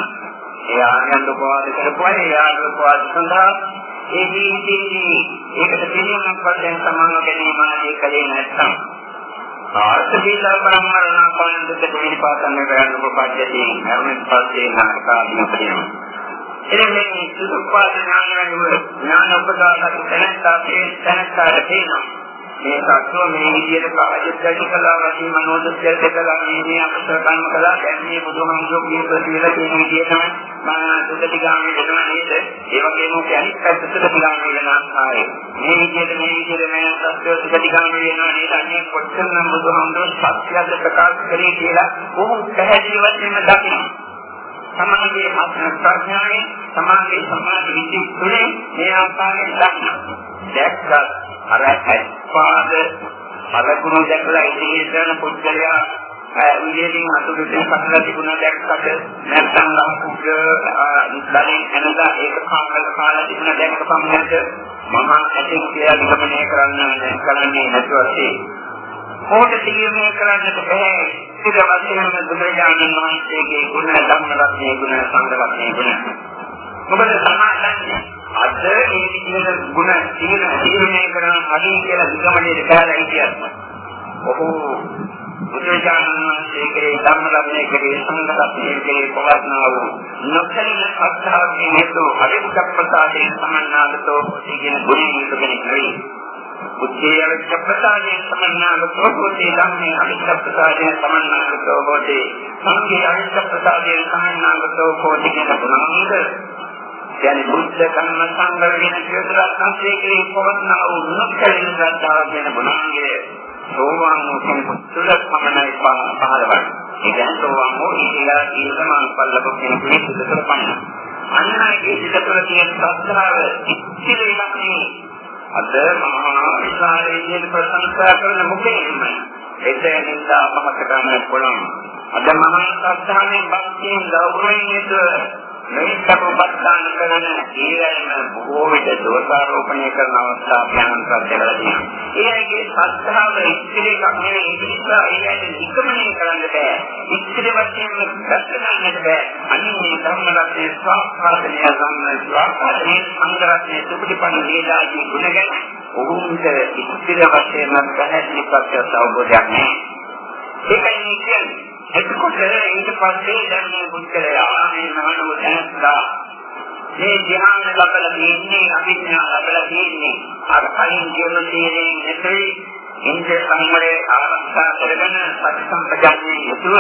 ඒ ආර්යයන් උපවාද කරපු අය ඒ ආර්ය උපවාද සඳහා ඒ ජීවිතේ ඒකට පිළිමක් වශයෙන් සමාන ගැනීම ආදී කලේ නැත්නම් ආර්ථ දීලා පරමරණ පන්දුක දෙවි පාතන්න කරන්න උපපද්‍යදී මරණ පස්සේ නාටකාදී උපදිනවා. එනම් මේ සුදුපාද ඥානවල ඥාන උපදාගත් තැනට අපේ තැනට තේනවා. මේ සත්ව මේ විදියට පාවිච්චි කළා වශයෙන් මනෝදස්යල් කළා මේ මේ අපසර කර්ම කළා. දැන් මේ බුදුහාමුදුරුවෝ කියන ප්‍රතිවිල කියන විදිහටම මම සුද්ධතිගාමී වෙනවා නේද? ඒ වගේම අනිත් පැත්ත සුද්ධතිගාමී වෙන ආකාරය. මේ විදිහට මේ විදිහට මේ සත්‍ය සුද්ධතිගාමී වෙනවා නේද? අනේ කොච්චරනම් බුදුහාමුදුරුවෝ සත්‍යද ප්‍රකාශ කරේ කියලා ඔහු පැහැදිලි වශයෙන්ම දකිනවා. සමාධියේ ආත්ම ප්‍රඥාවේ සමාධි සමාධි විදි තුනේ මේ ආකාරයෙන් දකිනවා. දැක්කත් අර ඇත්පාද අලකුණු දැකලා ඉතිරි කරන පුද්ගලයා උදේකින් අතුරුදෙන් පස්සලා තිබුණා දැක්කට. නැත්නම් ලකුක දලින් එනදා ඒක කාමල කාලා තිබුණා දැක්ක පමණට මහා ඇතින් කියලා නිගමනය කරන්න කරන්නේ නැතුව ඒ මොකට තීරණය කරන්නට බෑ. ඉතින් වශයෙන්ම බුදුරජාණන් වහන්සේගේ ගුණ ධර්ම රත්නයේ ගුණ සංඝ රත්නයේ ගුණ. මොකද සමාජන්නේ අද මේ විදිහට ಗುಣ තීන තීරණය කරන හරිය කියලා විගමනයේ දාලා හිටියත් ඔහු බුදුජානනාංශයේ කෙරේ ධම්මරත්නයේ කෙරේ සංඝරත්නයේ කෙරේ පවත්නා වූ නොකලින අත්හාගේ හේතු අරිත්‍ය ප්‍රසාදයෙන් සමන්නාගතෝ කියන ගුණය ඉදගෙන නෙවෙයි. බුද්ධිය අරිත්‍ය ප්‍රසාදයෙන් සමන්නාගතෝ හොතේ ධම්මේ අරිත්‍ය ප්‍රසාදයෙන් සමන්නාගතෝ හොතේ සංඝේ අරිත්‍ය ප්‍රසාදයෙන් සමන්නාගතෝ හොතේ කියන ගුණාංග කියන්නේ බුද්ධ කම්ම සංවර වෙන කියලා සංසේකේ පවත්නා වූ නොකලින් ශ්‍රද්ධාව කියන ගුණාංගය සෝවාන් වූ කෙනෙකු තුළ පමණයි පහළවන්නේ. ඒ කියන්නේ සෝවාන් වූ ඊළා ඊළම පල්ලක කෙනෙකුගේ සිතතර පමණයි. අන්නයිගේ සිතතර තියෙන ශ්‍රද්ධාව ඉතිරි එකක් අද මහා විශාලයෙන් ප්‍රශංසා කරන මොකෙන්ම එතනින්ද අපහත කරන්න පුළුවන්. අද මහා ශ්‍රද්ධාවෙන් භක්තියෙන් ගෞරවයෙන් යුතුව මේකකපත්තාන කරන ඊළඟ බොහෝ විට දෝෂාරෝපණය කරන අවස්ථා ඥානපත් දෙකලා තියෙනවා. ඒයිගේ සත්‍තාව ඉස්තිරයක් නෙවෙයි ඉස්සා ඒයිගේ නිකමණය කරන්න බෑ. ඉස්තිර වශයෙන්ම දැක්කන්නට බෑ. අනිත් ධර්ම රත්නේ ස්වාඛාතනය සම්ම ස්වාඛාතනේ සංගරත්නේ සුපටිපන්න වේදාදී ගුණ ගැන ඔවුන්ට ඉස්තිර වශයෙන්ම පැහැදිලි ප්‍රත්‍යක්ෂ අවබෝධයක් නැහැ. ඒකයි කියන්නේ එතකොට ඊට පස්සේ දැන් මේ පුද්ගලයා මේ නානව දැනස්සා මේ ධ්‍යාන ලබලා තියෙන්නේ අභිඥා ලබලා තියෙන්නේ. අර කලින් කියන තීරේ නෙතේ ඉන්ද්‍ර සංවරයේ ආරක්ෂා කරගෙන සත්සම්පජාන්නේ යුතුව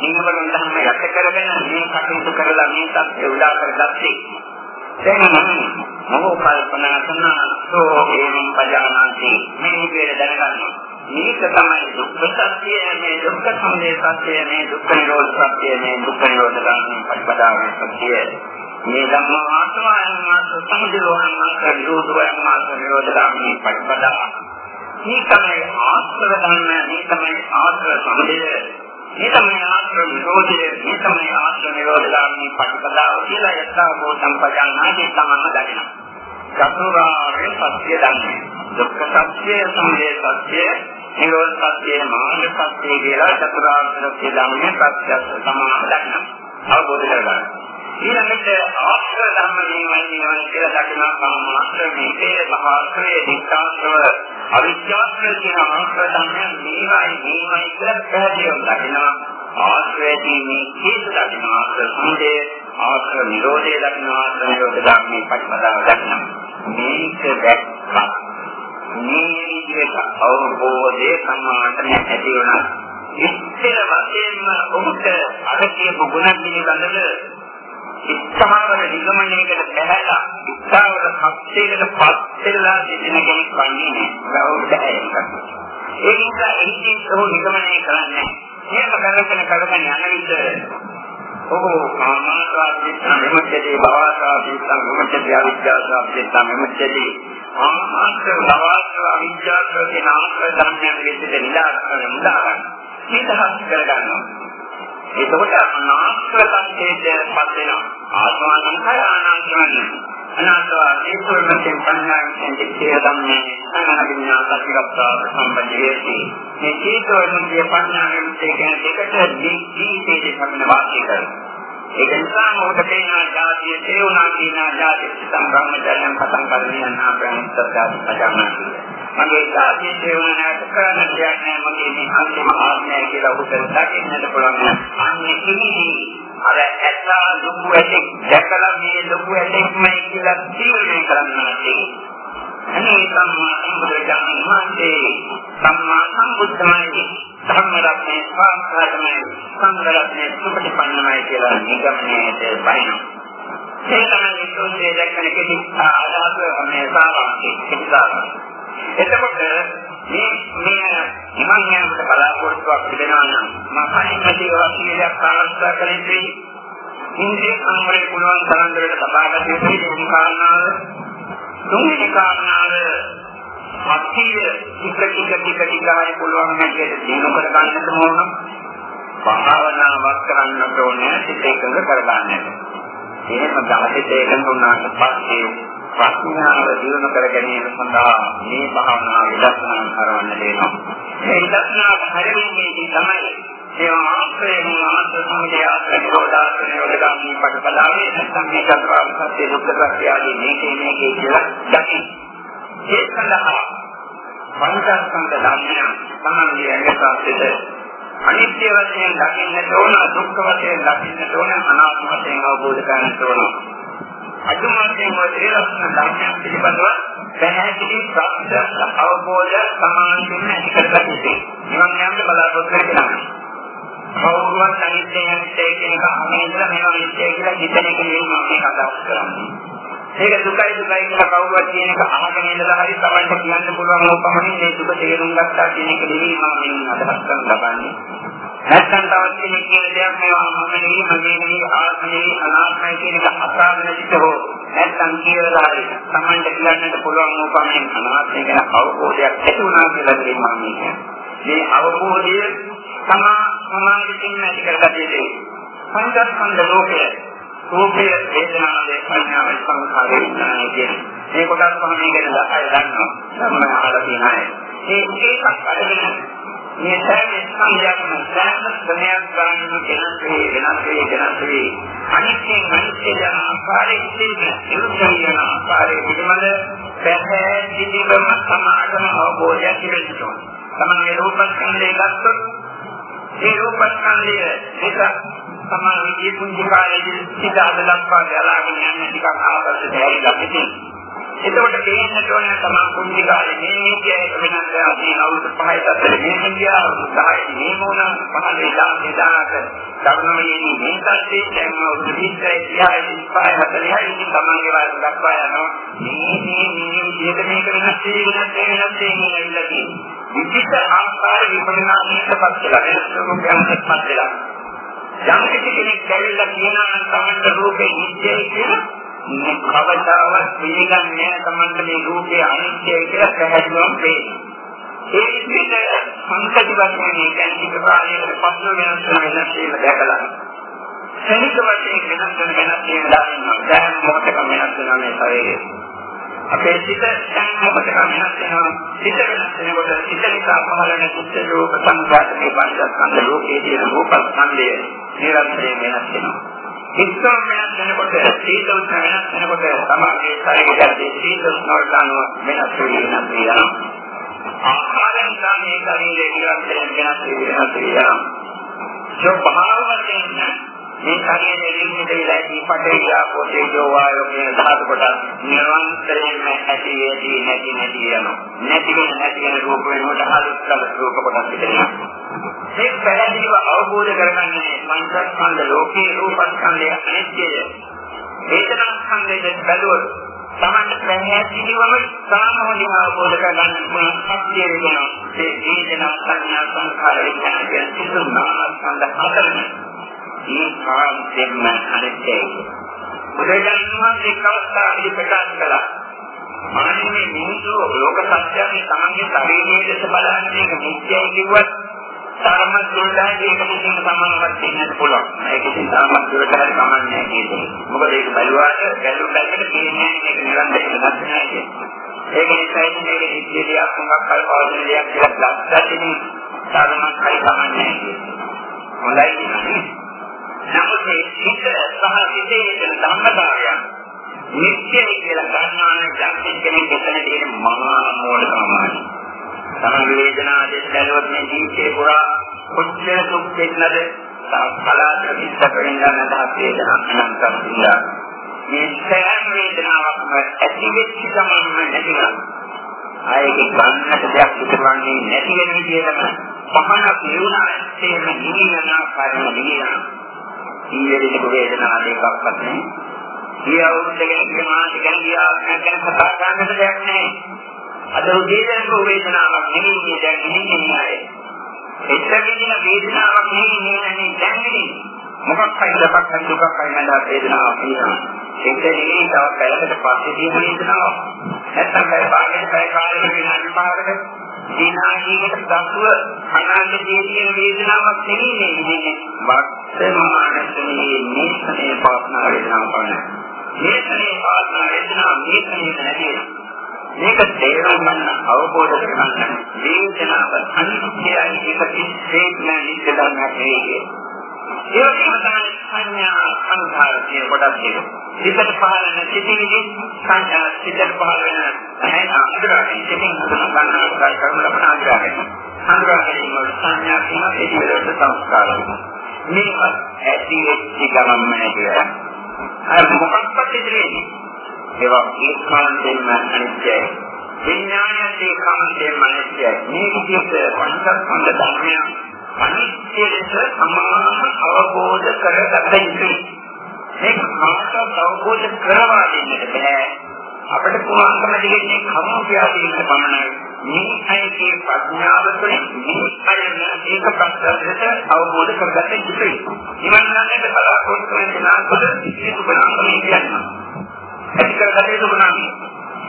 නිවන ධර්ම යට කරගෙන මේ කටයුතු කරලා මේ සත්‍ය උදා කරගත්තේ දැන් මම කල්පනා කරනවා සෝ එනම් පජානාති. මේ විදිහට දැනගන්නවා. මේක තමයි දුක්ඛ සත්‍ය මේ දුක්ඛ සමුදය සත්‍ය මේ දුක්ඛ නිරෝධ සත්‍ය මේ දුක්ඛ නිරෝධ ගාමී ප්‍රතිපදාවේ සත්‍ය මේ ධම්ම ආත්මයන් මාස සමුදයෝන් මාස නිරෝධයන් මාස නිරෝධ ගාමී ප්‍රතිපදාව මේ තමයි ආශ්‍රව ධර්ම මේ තමයි ආශ්‍රව සමුදය මේ තමයි ආශ්‍රව නිරෝධය මේ තමයි ආශ්‍රව නිරෝධ ගාමී ප්‍රතිපදාව කියලා යථාභූත සම්පජානාදී තමම දකිනවා. චතුරාර්ය සත්‍ය ධර්මය. දුක්ඛ සත්‍ය සමුදය සත්‍ය නිරෝධ සත්‍ය මාර්ග සත්‍ය කියලා චතුරාර්ය සත්‍ය ධර්මයේ ප්‍රත්‍යක්ෂ සමාන දක්න අවබෝධ කරගන්න. ඊළඟට ආශ්‍රය ධර්ම නිවයි නිවයි කියලා දකින සම්මාස්ත්‍ර මේකේ මහාස්ත්‍රයේ දික්ඛාස්ත්‍රව අවිද්‍යාස්ත්‍රය කියන ආශ්‍රය ධර්මයන් නිවයි නිවයි කියලා පැහැදිලිව දකිනවා. ආශ්‍රයදී මේ හේතු දකින ආශ්‍රය සමුදය ආශ්‍රය නිරෝධය දකින ආශ්‍රය නිරෝධ ධර්මයේ ප්‍රතිපදාව දකිනවා. මේක දැක්කා මේ විදිහට අවබෝධය සමාන්තර ඇති වෙනවා. ඉස්තර වශයෙන්ම ඔබට අර කියපු ගුණ පිළිබඳව ඉස්හාවර නිගමනයකට බැහැලා ඉස්හාවර හත්යකට පත් වෙලා සිටින කෙනෙක් වන්නේ නෑ. ගෞරවය ඒක. ඒ නිසා එහිදී ඔහු නිගමනය කරන්නේ. මේක කරගෙන කරගෙන යන විට ඔහු කාමාසාපිතං විමුක්තිය භවසාපිතං විමුක්තිය අවිද්‍යාසාපිතං විමුක්තිය ආමාත්‍ර භවස අවිද්‍යාස කියන ආශ්‍රය ධර්මයන් විදිහට නිදාගන්න නිදාගන්න. හිතහස් කරගන්නවා. එතකොට අනාශ්‍රය සංකේතයපත් වෙනවා. ආත්මානංකය අනාශ්‍රයයි අනාත්වා ඒකෝමයෙන් පඤ්ඤාවෙන් දෙකේ ධම්මේ අනාවිඤ්ඤා සතිගතා සම්බන්ධයේති මේ චේතෝන්ගේ පඤ්ඤාවෙන් දෙකෙන් දෙකට ජීවිතයේ සම්බන්ධ වාක්‍ය කරනවා. ඒක නිසා මොකට තේනා ජාතිය තේුණා කියනා ජාතිය සම්බ්‍රාහ්මචර්යයන් පටන් ගන්න යන අප්‍රාණිකතාව පජානා මගේ ජාතිය තේුණා නැත කරන්න දෙයක් නෑ. මගේ මේ අන්තිම ආත්මය කියලා ඔබට දකින්නට පුළුවන් අන්නේ කිමිදී අර ඇත්තා ලොකු ඇටෙක් දැකලා මේ ලොකු ඇටෙක්මයි කියලා තීරණය කරන්න නැති අනේ සම්මා සම්බුද්ධජනක වහන්සේ සම්මා සම්බුද්ධමයි ධම්මරත්නේ ස්වාමීන් සංඝරත්නේ සුපටිපන්නමයි කියලා නිගමනයේට බහිනවා. ඒ තමයි සෝතේ දැක්කන කෙටි අදහස මේ සාරාංශය කිව්වා. එතකොට මේ මේ ඉමන් යනකොට බලාපොරොත්තුවක් තිබෙනවා නම් මම කලින් කියවා කීයක් ප්‍රාර්ථනා කළේ ඉන්ද්‍රිය සංවරය පුළුවන් තරම් දුරට තබාගත යුතුයි තුන් කාරණාව තුන්වෙනි කාරණාව අත්‍යය ටික ටික ටික ටික හරි පුළුවන් හැටියට දිනු කර ගන්නට ඕන භාවනාවක් කරන්නට ඕනේ සිත එකඟ කර ගන්නට. එහෙම ගමසිත එකඟ වුණාට පස්සේ ප්‍රඥාව දිනු කර ගැනීම සඳහා මේ භාවනාව විදර්ශනා කරවන්න දෙනවා. මේ විදර්ශනාව හරියන්නේ තමයි ඒ ආශ්‍රයෙන් ආශ්‍ර සමුදය ආශ්‍රෝදාසන වලගාමී පටපලාවේ නැත්නම් මේ චක්‍රාර්ථ සත්‍ය දුක්ඛ සත්‍ය ආදී මේකේ මේකේ කියලා දකි. ඒ සඳහා පංචස්කන්ධ ධර්මයන් තමයි ඇඟසාසිත අනිත්‍ය වශයෙන් දකින්නට ඕන දුක්ඛ වශයෙන් දකින්නට ඕන අනාත්ම වශයෙන් අවබෝධ කරගන්නට ඕන. අදුමයෙන් මොදේ ලක්ෂණ ධර්මයන් පිළිබඳව පැහැදිලි සත්‍ය අවබෝධය සමාන්තයෙන් ඇති කරගන්න ඕනේ. නිවන් යන්න බලාපොරොත්තු වෙනවා. කවුරුවත් අනිත්‍යයන් කියන එක අමේන්ද්‍ර මේවා නිත්‍ය කියලා හිතන එක නෙවෙයි මම මේ කතා කරන්නේ. ඒක දුකයි දුකයි කියලා කවුරුවත් කියන එක අහගෙන ඉඳලා හරි තමන්ට කියන්න පුළුවන් ඕපමණින් මේ දුක තේරුම් ගත්තා කියන එක නෙවෙයි මම මේ අදහස් කරන ලබන්නේ. නැත්නම් තවත් කෙනෙක් කියන දෙයක් මේවා මම නෙවෙයි මගේ නෙවෙයි ආත්මේ අනාත්මයි කියන එක අසාගෙන සිට හෝ නැත්නම් කියලා හරි තමන්ට කියන්නට පුළුවන් ඕපමණින් අනාත්මය ගැන අවබෝධයක් ඇති වුණා කියලා දෙන්නේ මම කියන්නේ. මේ අවබෝධය තමා සමාධියෙන් ඇති කරගත යුතුයි. පංචස්කන්ධ ලෝකය රූපය වේදනාවේ සංඥාවේ සංඛාරයේ විඥානයේ කියන මේ කොටස් පහ මේ ගැන අය දන්නවා. සම්ම අහලා තියෙන අය. මේ ඒකක් අරගෙන මේ සෑම ස්කන්ධයක්ම සෑම ස්කන්ධයක් ගන්න වෙනස් වේ වෙනස් වේ වෙනස් වේ අනිත්‍යයෙන් අනිත්‍ය යන ආකාරයේ තියෙන ඉරුෂන් යන ආකාරයේ පිළිබඳ පැහැදිලිවම සමාගම අවබෝධයක් තිබෙනවා. තමන්ගේ රූපස්කන්ධය ගත්තොත් ඒ රූපස්කන්ධය එක තමයි විදියේ කුංචි කාලේදී සිත අද දක්වා ගලාගෙන යන ටිකක් ආපස්සට ඇවිල්ලා පිටින්. එතකොට තේන්නට ඕන තමයි කුංචි කාලේ මේ විදියේ වෙනස් අපි අවුරුදු 5 අතර මේ විදිය අවුරුදු 10 මේ මොන පහලේ දාන්නේ දාක ධර්මයේ මේ තත්ත්වයේ දැන් අවුරුදු 20 30 40 ඉතින් තමන්ගේ වයස දක්වා යනවා. මේ මේ මේ විදියට මේක වෙනස් වෙනස් වෙනස් වෙනස් ඇවිල්ලා තියෙනවා. විචිත ආකාර විපරිණාමයකට පත් වෙලා වෙනස් රූපයන්කට පත් වෙලා යම් කිසි කෙනෙක් ඇවිල්ලා කියනවා නම් තමන්ට රූපේ නිත්‍යයි කියලා මේ කවදාවත් පිළිගන්නේ නැහැ තමන්ට මේ රූපේ අනිත්‍යයි කියලා පැහැදිලිවම පේනවා. ඒ විදිහට සංකති වශයෙන් මේ කියන්නේ ප්‍රාණික පස්ව වෙනස් වෙන වෙනස් වීම දැකලා ශනික වශයෙන් වෙනස් වෙන වෙනස් වීම දකින්නවා. දැන් මොකටද වෙනස් වෙනවා මේ ශරීරය. අපේ සිත දැන් මොකටද වෙනස් වෙනවා. සිත වෙනස් වෙනකොට සිත නිසා පහළ වෙන කුච්ච රූප සංඝාතකේ පංචස්කන්ධ ලෝකයේ තියෙන රූපස්කන්ධය නිරන්තරයෙන් වෙනස් වෙනවා. ඉස්සම වෙනස් වෙනකොට සීත උෂ්ණ වෙනස් වෙනකොට තමයි ශරීරයේ සීත උෂ්ණ වලට අනුව වෙනස් වෙනවා වෙනවා. ආකාරයෙන් තමයි ශරීරයේ නිරන්තරයෙන් වෙනස් වෙනවා. ස්වභාව වශයෙන් මේ ශරීරයේ නිර්මිත වෙලා ඇති පටේ ආපෝ තේජෝ වායෝ කියන ධාතු කොටස් නිරන්තරයෙන්ම ඇති ඇති නැති නැති යනවා. නැති වෙන නැති වෙන රූප වෙනකොට අලුත් අලුත් රූප කොටස් පිටේනවා. මේ පැහැදිලිව අවබෝධ කරගන්නේ පංචස්කන්ධ ලෝකේ රූපස්කන්ධය අනිත්‍යය. වේදනාස්කන්ධයේ බැලුවොත් තමන්ට පැහැදිලිවම සාමෝධිය අවබෝධ කරගන්න පුළුවන් සත්‍ය වෙනවා. ඒ වේදනා සංඥා සංඛාර විඥාන කියන සිසු නාමස්කන්ධ හතරම මේ කාන්තෙන්න අනිත්‍යයි. බුදුරජාණන් වහන්සේ එක් අවස්ථාවකදී ප්‍රකාශ කළා. මානවයේ මිනිස්සු ලෝක සත්‍යයේ තමන්ගේ ශරීරයේ දෙස බලන්නේ නිත්‍යයි කිව්වත් තරම දුරට ඒක කිසිම සමානවක් දෙන්නත් පුළුවන්. ඒක කිසිම තරමක් දුරට හරි කමන්නේ නැහැ මොකද ඒක බැලුවාට බැලුව බැලකට කියන්නේ මේක නිරන්තරයෙන් වෙනස් නැහැ කියන්නේ. ඒක නිසා මේක නිත්‍යයක් මොකක් කල් පවතින දෙයක් කියලා ලක්ෂණින් තරමක් හරි කමන්නේ නැහැ. හොඳයි. නමුත් මේ සිත සහ සිතේ තියෙන ධර්මතාවයන් නිත්‍යයි කියලා ගන්නවා නම් යම් කෙනෙක් එතන තියෙන මහා මෝඩකමයි. තමයි වේදනා දෙස් බැලුවොත් මේ ජීවිතේ පුරා කොච්චර දුක් දෙන්නද කලාතුරකින් සැපෙන්න නැදහස් වේදනා අනන්තම් ඉන්නා මේ සෑම වේදනාවක්ම ඇති වෙච්ච ගමන්ම නැතිවෙනවා ආයේ ගන්නට දෙයක් ඉතුරුවන්නේ නැති වෙන විදිහටම පහනක් නිවුණා ඒම නිවින ආකාරයෙන් නිවින. ඊයේ වේදනා දෙකක්වත් නැහැ. ගිය අවුරුද්දකින් ගිය මාසෙ ගැන ගියා ගැන කතා කරන්නට දෙයක් නැහැ. අද උදේට වේදනාවක් නෙවෙයි මේ දැන් ඉන්නේ එතකින් වේදනාවක් නෙවෙයි මේ දැන් ඉන්නේ. මොකක් හරි ලබක් හරි දුකක් හරි නැදා වේදනාවක් තියෙනවා. ඒක නෙවෙයි තව පැයකට පස්සේ තියෙන වේදනාවක්. නැත්තම් පැය භාගයක පැය කාලයක විනාඩි පහකට දිනාදීකට දසුව අනාගතයේ තියෙන වේදනාවක් නෙවෙයි මේ ඉන්නේ. වර්තමානයේ නිස්සනේ පාස්නා වේදනාවක් පමණයි. මේකනේ පාස්නා වේදනාව මේකනේ නැති මේක තේරුම් ගන්න අවබෝධ කරගන්න වේදනාව අනිත්‍යයි ඒක කිසිසේත්ම නිත්‍ය ධර්මයක් නෙවෙයි. ඒ වගේම තමයි සංඥා සංඛාර කියන කොටස් දෙක. සිතට පහළ වෙන සිතිවිලි සංඥා සිතට පහළ වෙන නැහැ අඳුරගෙන සිතින් හඳුනා ගන්නවා කරන ලබන අඳුරගෙන. අඳුරගෙන වල සංඥා කියන ඒ විදිහට සංස්කාර. මේක ඇති වෙච්ච ගමන්ම නැතිව. අර මොකක්වත් ඉදිරියේ. ඒවා ඒකාන්තයෙන්ම අනිත්‍යයි. විඥානයේ ඒකාන්තයෙන්ම අනිත්‍යයි. මේ විදිහට පංචස්කන්ධ ධර්මයන් අනිත්‍ය ලෙස සමාන අවබෝධ කරගත යුතුයි. මේක කාටවත් අවබෝධ කරවා දෙන්නට බෑ. අපිට පුළුවන්කම දෙන්නේ කරුණු කියලා දෙන්න පමණයි. මේ අයගේ ප්‍රඥාව තුළින් මේ අයන ඒක ප්‍රත්‍යක්ෂයට අවබෝධ කරගත යුතුයි. නිවන් යන්නට බලාපොරොත්තු වෙන නාමවල සිටි සුබනාමයේ කියනවා. ඇති කරගත යුතු ගුණාංගය.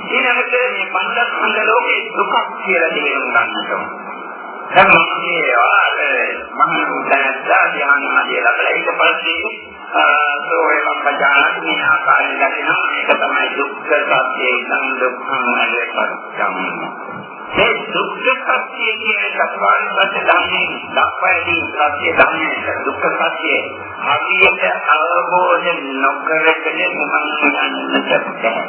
ඊළඟට මේ පංචස්කන්ධ ලෝකේ දුක කියලා තේරුම් ගන්නට ඕන. දැන් මේ ආර මහා උදාහරණ ධ්‍යාන ආදී ලබලා ඊට පස්සේ සෝය සම්පජානත් මේ ආකාරයෙන් දකිනවා ඒක තමයි දුක්ඛ සත්‍යය නම් දුක්ඛං අයපත්තම් මේ දුක්ඛ සත්‍ය කියන සත්‍වාරි සත්‍ය ධර්මයේ දක්වැදී සත්‍ය ධර්මයේ දුක්ඛ සත්‍ය හරියට අවබෝධ නොකරගෙන මම යන්නට බැහැ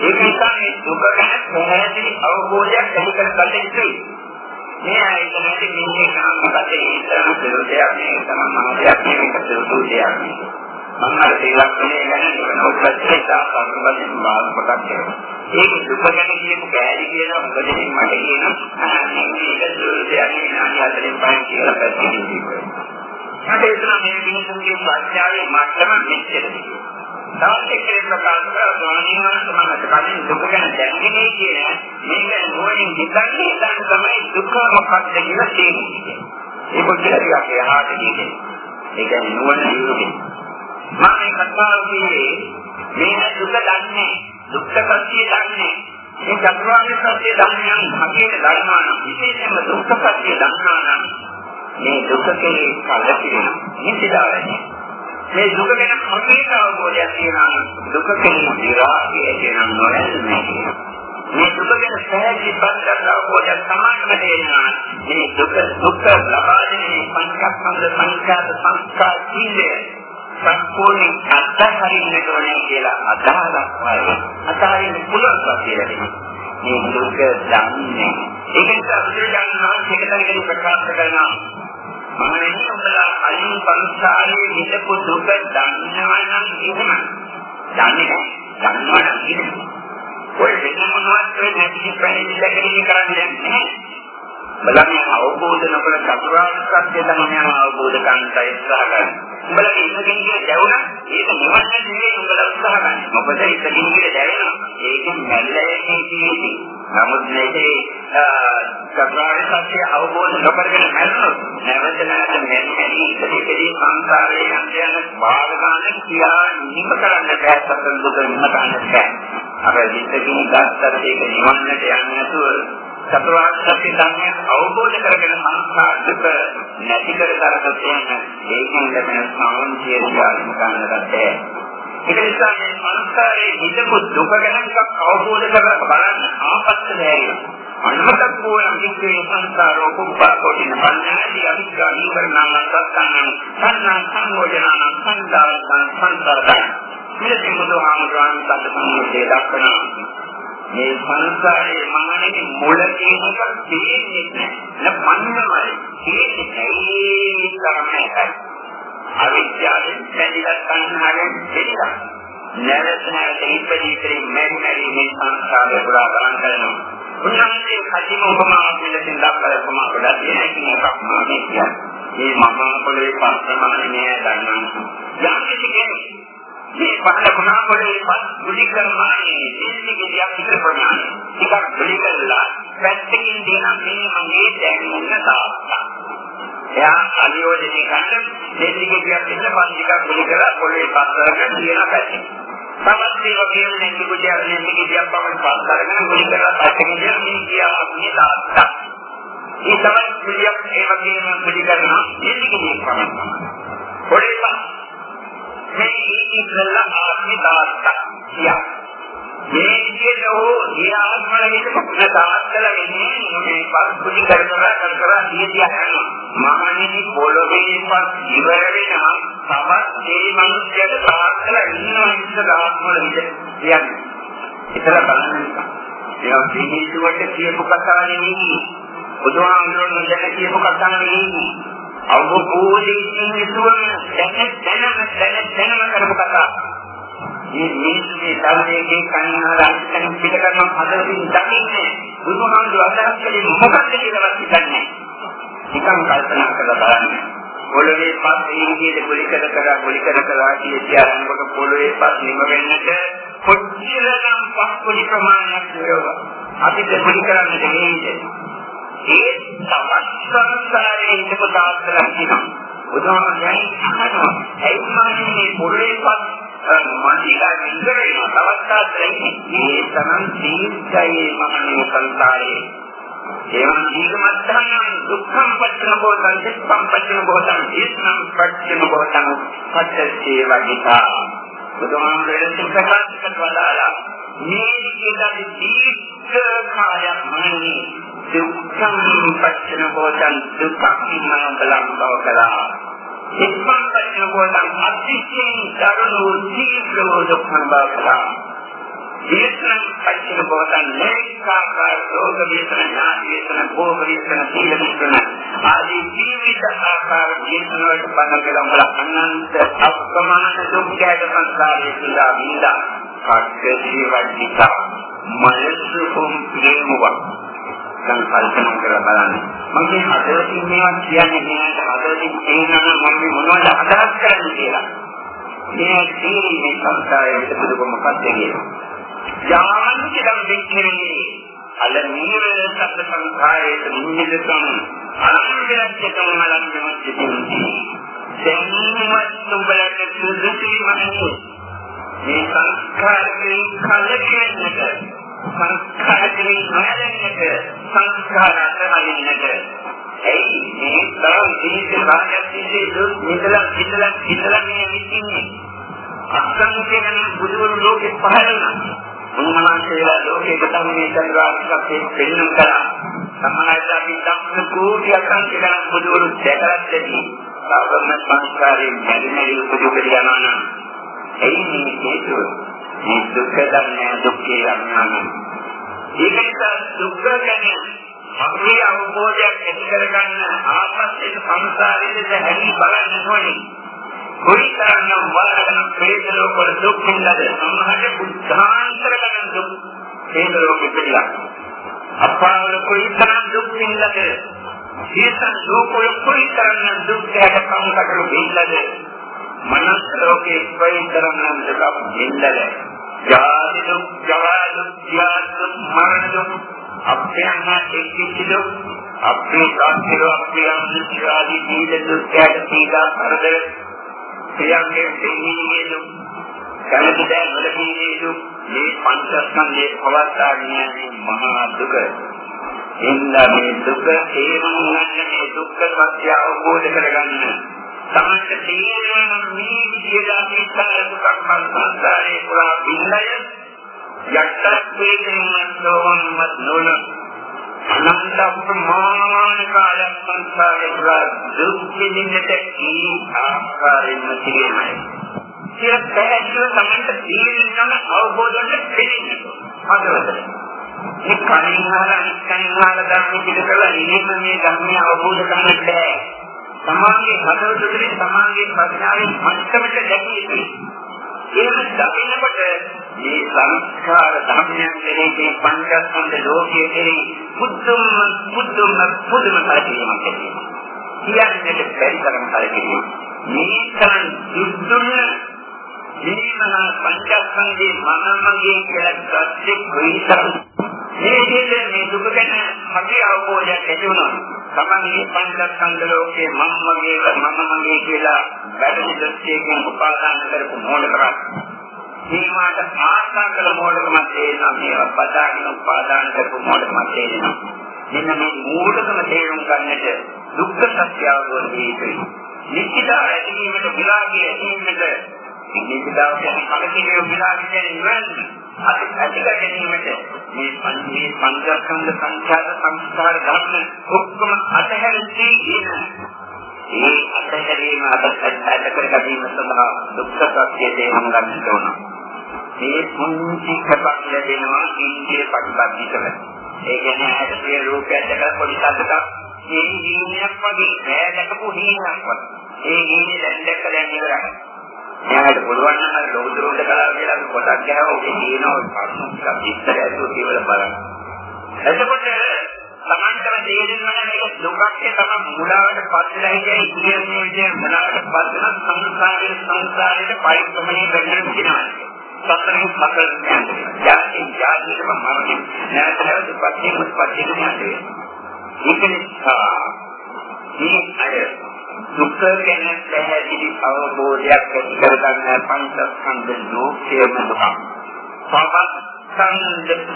ඒක නිසා මේ දුක ගැන පැහැදිලි අවබෝධයක් ඇති කරගන්න ඉතිරි මේ ආයතනයේ මේ කාමපතේ ඉතන සුදුදයක් නේ. තමයි මහදයක් මේක සුදුදයක් නේ. මම අර තේලක්ෂණය ගැන නොපැත්තේ සාකච්ඡාවකින් බාහිර කොටක් කරනවා ඒක දුක ගැන කියපු බෑරි කියන මොකද මට කියන මේක සුදුදයක් නේ. නාටි අතරින් පහින් කියලා පැත්තකින් කියනවා මට එතන මේ මිනිසුන්ගේ ප්‍රඥාවේ මට්ටම මෙච්චරයි තවත් එක්කෙනෙක් ප්‍රකාශ කරලා ස්වාමීන් වහන්සේ මම කලින් දුක ගැන දැනගෙන කියන මේක නුවණින් හිතන්නේ දැන් තමයි දුක මොකක්ද කියලා තේරෙන්නේ. ඒක කියලා ටිකක් එහාට ගියේ. ඒ කියන්නේ නුවණ දියුනේ. මම මේ කතාව කියේ මේ දුක දන්නේ දුක්ඛ සත්‍ය දන්නේ මේ චතුරාර්ය සත්‍ය දන්නේ නම් හකියට දන්නවා නම් විශේෂයෙන්ම දුක්ඛ සත්‍ය දන්නවා නම් මේ දුක කෙරේ කලකිරෙනවා. මේ සිතාවන්නේ මේ දුක ගැන හරියට අවබෝධයක් තියෙනවා දුක කෙරෙහි විරාගය කියන නොයල්මේ මේ දුක ගැන පැහැදිලි පරිච්ඡේද අවබෝධයක් සමානම දෙනවා මේ දුක දුක ලබා දෙන්නේ පංචස්කන්ධ සංඛ්‍යාත සංස්කාර සීලය සම්පූර්ණ අත්හරින්නට ඕනේ කියලා අදහසක් වගේ අතහරින්න පුළුවන් කියලා මේ දුක දන්නේ. ඒක නිසා බුදුරජාණන් වහන්සේ එක තැනකදී ප්‍රකාශ කරනවා. මහණෙනි උඹලා අයින් පරිසාරයේ හිතපු දුක දන්නවා නම් එහෙම දන්නේ නැහැ. දන්නවා නම් එහෙම ඔය වෙන මොනවත් නැති ප්‍රේමී දෙකකින් කරන්නේ නැහැ. බලන්න අවබෝධ නොකර චතුරාර්ය සත්‍ය ධර්මයන් අවබෝධ කරගන්න උත්සාහ කරනවා. උඹලා ඉස්සකින් කිය දැවුණා ඒක නිවන් නෙවෙයි උඹලා උත්සාහ ගන්න. මොකද ඉස්සකින් කිය දැවෙනවා. ඒක මැල්ලේ කියන්නේ. නමුත් මේකේ චතුරාර්ය සත්‍ය අවබෝධ නොකරගෙන මැරුණොත් නැවත නැවත මෙන්නදී ඉතිරිදී සංසාරයේ යන බාධ ගන්න කියා නිම කරන්න බෑ සතර දුක නිම කරන්න බෑ. අර ඉස්සකින් ගත්තට ඒක නිවන්නට යන්නේ නැතුව චතුරාර්ය සත්‍ය ධර්මය අවබෝධ කරගෙන සංස්කාර දුක නැති කර කරගත යන ඒකෙන් ලැබෙන සාන්තිය ශාලිම ගන්නට බැහැ. ඒක නිසා මේ සංස්කාරයේ හිතපු දුක ගැන ටිකක් අවබෝධ කරගන්න බලන්න ආපස්ස දැරීම. අනුමතක් වූ වික්‍රේ සංස්කාරෝ කුප්පා කොටින පඤ්ඤාදී අවිද්‍යා නිවරණං සත්‍යං සංනා සංයෝජනං සංදාරං සංසාරං. මෙලෙසින් බුදුහාමුදුරන් සම්පූර්ණ දක්වනවා. මේ සංසාරයේ මහණෙනි මුල කියනක තේන්නේ නැහැ. නපන්නමයි. තේන්නේ නැහැ. අවිද්‍යාවෙන් බැඳිලා සංහාරයෙන් දෙලා. නැවත නැවත ඉපදී ඉතිරි මෙරි මෙරි මේ සංසාරේ පුරා ගමන් කරනවා. උන්වහන්සේ කලින් උපමාවක් විදිහට දක්වලා උපමා ගොඩක් තියෙනවා. ඉතින් එකක් මම කියන්නේ. මේ මම පොළේ පස් ප්‍රමාණය නෑ දන්නවා. යම් කිසි කෙනෙක් මේ පහළ ගුණා පොළේ පස් මුලි කරමානේ දෙන්නේ කියක් විතර ප්‍රමාණය. ටිකක් මුලි කරලා පැත්තකින් දෙන මේ මගේ දැනෙන්න තාත්තා. එයා අනියෝජනය කරන දෙන්නේ කියක් විතර පස් ටිකක් මුලි කරලා පොළේ පස් කරගෙන කියන පැත්තේ. තමත් ඒ වගේම නැති කුජය නැති කියක් පමණ පස් කරගෙන මුලි කරලා පැත්තකින් දෙන මේ කියා මේ තාත්තා. ඒ තමයි පිළියක් ඒ වගේම පිළිගන්නවා ඉතිකිනේ ප්‍රමාණ. පොඩිපා මේ ඉතිරලා ආත්මි තාත්තා කියා. මේ විදිහට හෝ ඒ ආත්මවල හිතපු තාත්තලා එන්නේ මේ පස්පුලි කරනවා කරනවා දියදියා කරනවා. මහණෙනි පොළොවේ පස් ඉවර වෙනවා තවත් ඒ මිනිස්යාට තාත්තලා ඉන්නවා ඉස්සර ආත්මවල හිත කියන්නේ. ඉතල බලන්න. ඒවා පිළිහිදුවට කියපු කතාව නෙවෙයි. බුදුහාමුදුරන් දැක කියපු කතාව නෙවෙයි. අවබෝධයෙන් විසුවම දැන දැනම දැන දැනම කරපු කතාව. මේ මේකේ ධර්මයේ කණහරන් පිට කරන හදවතින් දකින්නේ බුදුහාමුදුර අදහස් කළේ මොකක්ද කියලාවත් හිතන්නේ. නිකන් කල්පනා කරලා බලන්න. පොළවේ පස් ඒ විදිහට ගොලි කර කර ගොලි කර කර කියනකොට පොළවේ පස් නිම වෙන්නට කොච්චරනම් පස් පොඩි ප්‍රමාණයක් වේවා. අපිට ගොලි කරන්න දෙන්නේ ඒ තවත් සංස්කාරයේ ඉඳපු තාත්තලා කියනවා. උදාහරණයක් අහනවා. ඒ මාන්නේ පොළේපත් මනිකා ඉඳගෙන තවත් තාත්තලා මේ තරම් දීර්ඝයේ මහණේ සංසාරේ. ඒවම් දීර්ඝමත්තරන් දුක්ඛම් පච්චන බෝධං සිප්පම් පච්චන බෝධං ඉස්නම් පච්චන බෝධං පච්චේ වගිතා. බුදුහාමුදුරේ ප්‍රකාශ කරලා මේ විදිහට දීර්ඝ කාලයක් මහණේ දුක්ඛං පච්චන බෝධං දුක්ඛං මනෝබලං බවකලා ඉක්මන් පච්චන බෝධං අතිශයින් දරුණු තීව්‍ර දුක්ඛං බවකලා දේශන පච්චන බෝධං නේකාකාර රෝග වේදන ඥාන වේදන භෝග වේදන සීල වේදන ආදී ජීවිත ආකාර වේදන වලට පනකලම් වල අනන්ත අප්‍රමාණ දුක් ගැට සංසාරයේ සිලා විඳා කක්කේ වඩිතා මනසුම් ප්‍රේමවා සංකල්පන කරලා බලන්න. මම මේ හදවතින් මේවා කියන්නේ නෑ හදවතින් තේරෙනවා මම මේ මොනවද අදහස් කරන්නේ කියලා. මේ තීරණය සංස්කාරයේ පිටුදුක මොකක්ද කියන්නේ. යාන්තිකම් දෙන්නේ අල නීර සබ්ද සංඛාරයේ නිමිතකම් අනන්තයක්කම මලන්තම සිටින්නේ. දැනීමත් තුඹලට සුදුසුයි මහණේ. මේ සංස්කාරයෙන් කලකිරෙන්නට සංස්කාරයෙන් නොයැලෙන්නට සංස්කාර අතරින්නට එයි මේ තරම් දීර්ඝ කාලයක් තිස්සේ දුක් නිදලා නිදලා නිදලා මේ විසින්නේ අසංකේතන බුදුවරු ලෝකෙ පහළ වුණා. මොනවාන්සේලා ලෝකෙක තමයි චන්ද්‍රාස්කප්පේ පෙන්වන්න කරා සමාජයට අපි දක්න කෝටි අසංකේතන බුදුවරු දැකලා ඇති සාවම සංස්කාරයෙන් බැඳෙන උපදෙස් යනවා නම් එයි මේ හේතුව මේ දුක්ඛ ධර්මය දුක්ඛේ අඥානයි. ඒක නිසා දුක්ඛ කියන්නේ අපේ අවබෝධයක් ඇති කරගන්න ආත්මයේ සංසාරයේ දැහැලි බලන්න ඕනේ. කොයිතරම් වලන ප්‍රේත ලෝකවල දුක් විඳද සමහරට බුද්ධාන්තර ගන්න දුක් ප්‍රේත ලෝකෙ පිළිලා. අපාවල කොයිතරම් දුක් විඳද ජීතන් ලෝකවල කොයිතරම් දුක් ගැට කම්කට විඳද මනස් ලෝකේ කොයිතරම් දුකක් විඳද ජාති දුක්, ජරා දුක්, ව්‍යාධි දුක්, මරණ දුක්, අප්‍රයන්හ එක්කිච්ච දුක්, අපේ කාර්යය අප්‍රියන් ආදී දීද දුක් යට සීදා කරදර, ප්‍රියංගේ දෙන්නේ දුක්, කලබිදෑ වලකීනේ දුක්, මේ පංචස්කන්ධයේ පවත්තාගෙන යන මහා දුක. එන්න මේ දුක හේතුන් මේ දුක්ඛ සත්‍ය අවබෝධ කරගන්න. තමන්ට තේරෙනවා මේ විදිහට අපි සාරදුකක් සංසාරේ පුරා බින්දය යට්ටක් වේදනයක් නොවන්නත් නොන අනන්ත ප්‍රමාණ කාලයක් සංසාරේ පුරා දුක් විඳින්නට කී ආකාරයෙන්ම තියෙනයි. සිය පැහැදිලිව තමන්ට තේරෙනවා අවබෝධයෙන් පිළිගන්න. හදවතට. මේ කණින් අහලා ඉස්සෙන් අහලා ධර්ම පිට කරලා ඉන්නේ මේ ධර්මය අවබෝධ කරගන්න බෑ. සමාගයේ හදවත තුළින් සමාගයේ ප්‍රඥාවෙන් මට්ටමට දැකිය යුතුයි. එහෙම දකිනකොට මේ සංස්කාර ධර්මයන් කෙරෙහි පංචස්කන්ධ ලෝකයේ කෙරෙහි බුද්ධම බුද්ධම බුදුම පරිදීමක් තියෙනවා. කියන්නට බැරි තරම් කලකිරීම. මේ තරම් දුක්දුන්න මේ මහා පංචස්කන්ධේ මනමගේ කියලා ගත්තේ කොයිතරම් මේ විදිහට මේ දුක ගැන හරි අවබෝධයක් ඇති වුණා. තමන්ගේ පංචස්කන්ධ ලෝකේ මම මගේ මම මගේ කියලා වැඩි දෘෂ්ටියකින් උපාදාන කරපු මොළකරක්. මේවාට ආශා කළ මොළකම තේනවා මේවා බදාගෙන උපාදාන කරපු මොළකම තේනවා. මෙන්න මේ මූලිකම තේරුම් ගන්නට දුක්ඛ සත්‍ය අවබෝධ වේවි. නිත්‍යතාව ඇතිවීමට විරාගය ඇතිවීමට නිත්‍යතාව කියන්නේ කලකිරීම විරාගය කියන්නේ අති ඇති ගැනීමට මේ මේ පංචස්කන්ධ සංඛ්‍යාත සංස්කාර ධර්ම ඔක්කොම අතහැරී ඉන්න ඒ අතහැරීම අතහැර කර ගැනීම සඳහා දුක්ඛ සත්‍ය තේරුම් ගන්නට ඕන. මේ පුංචි කපක් ලැබෙනවා ඉන්දිය ප්‍රතිපදිතව. ඒ කියන්නේ ඇහැට ප්‍රිය රූපයක් දැකලා පොඩි සද්දක් මේ හීනයක් වගේ නෑ දැකපු හීනයක් වගේ. ඒ හීනේ දැන් දැක්ක දැන් ඉවරයි. එයාට පුළුවන් නම් අර ලෝදුරුන්ට කලාව කියලා පොඩක් ගහව ඔබේ තියෙනවා පස්සක් විස්තර ඇතුළු කියලා බලන්න. එතකොට තමන්ටම තේරෙනවා මේක දුකක් තමයි මුලාවට පස්සලා හිටියේ කියන්නේ විදිය මුලාවට පස්සන සංසාරයේ සංසාරයේ පරික්‍රමණය කරන්න කියනවා. සතරෙන් සතර යන්නේ. යාදී යාදීම මරණය. නැවත නැවත පස්සේ මුස්පත් කියන්නේ. ඒක නිසා මේ අය දුක ගැන පැහැදිලි අවබෝධයක් ඇති කරගන්න පංචස්කන්ධ ලෝකයේම දුක. පවස්සන්දකම්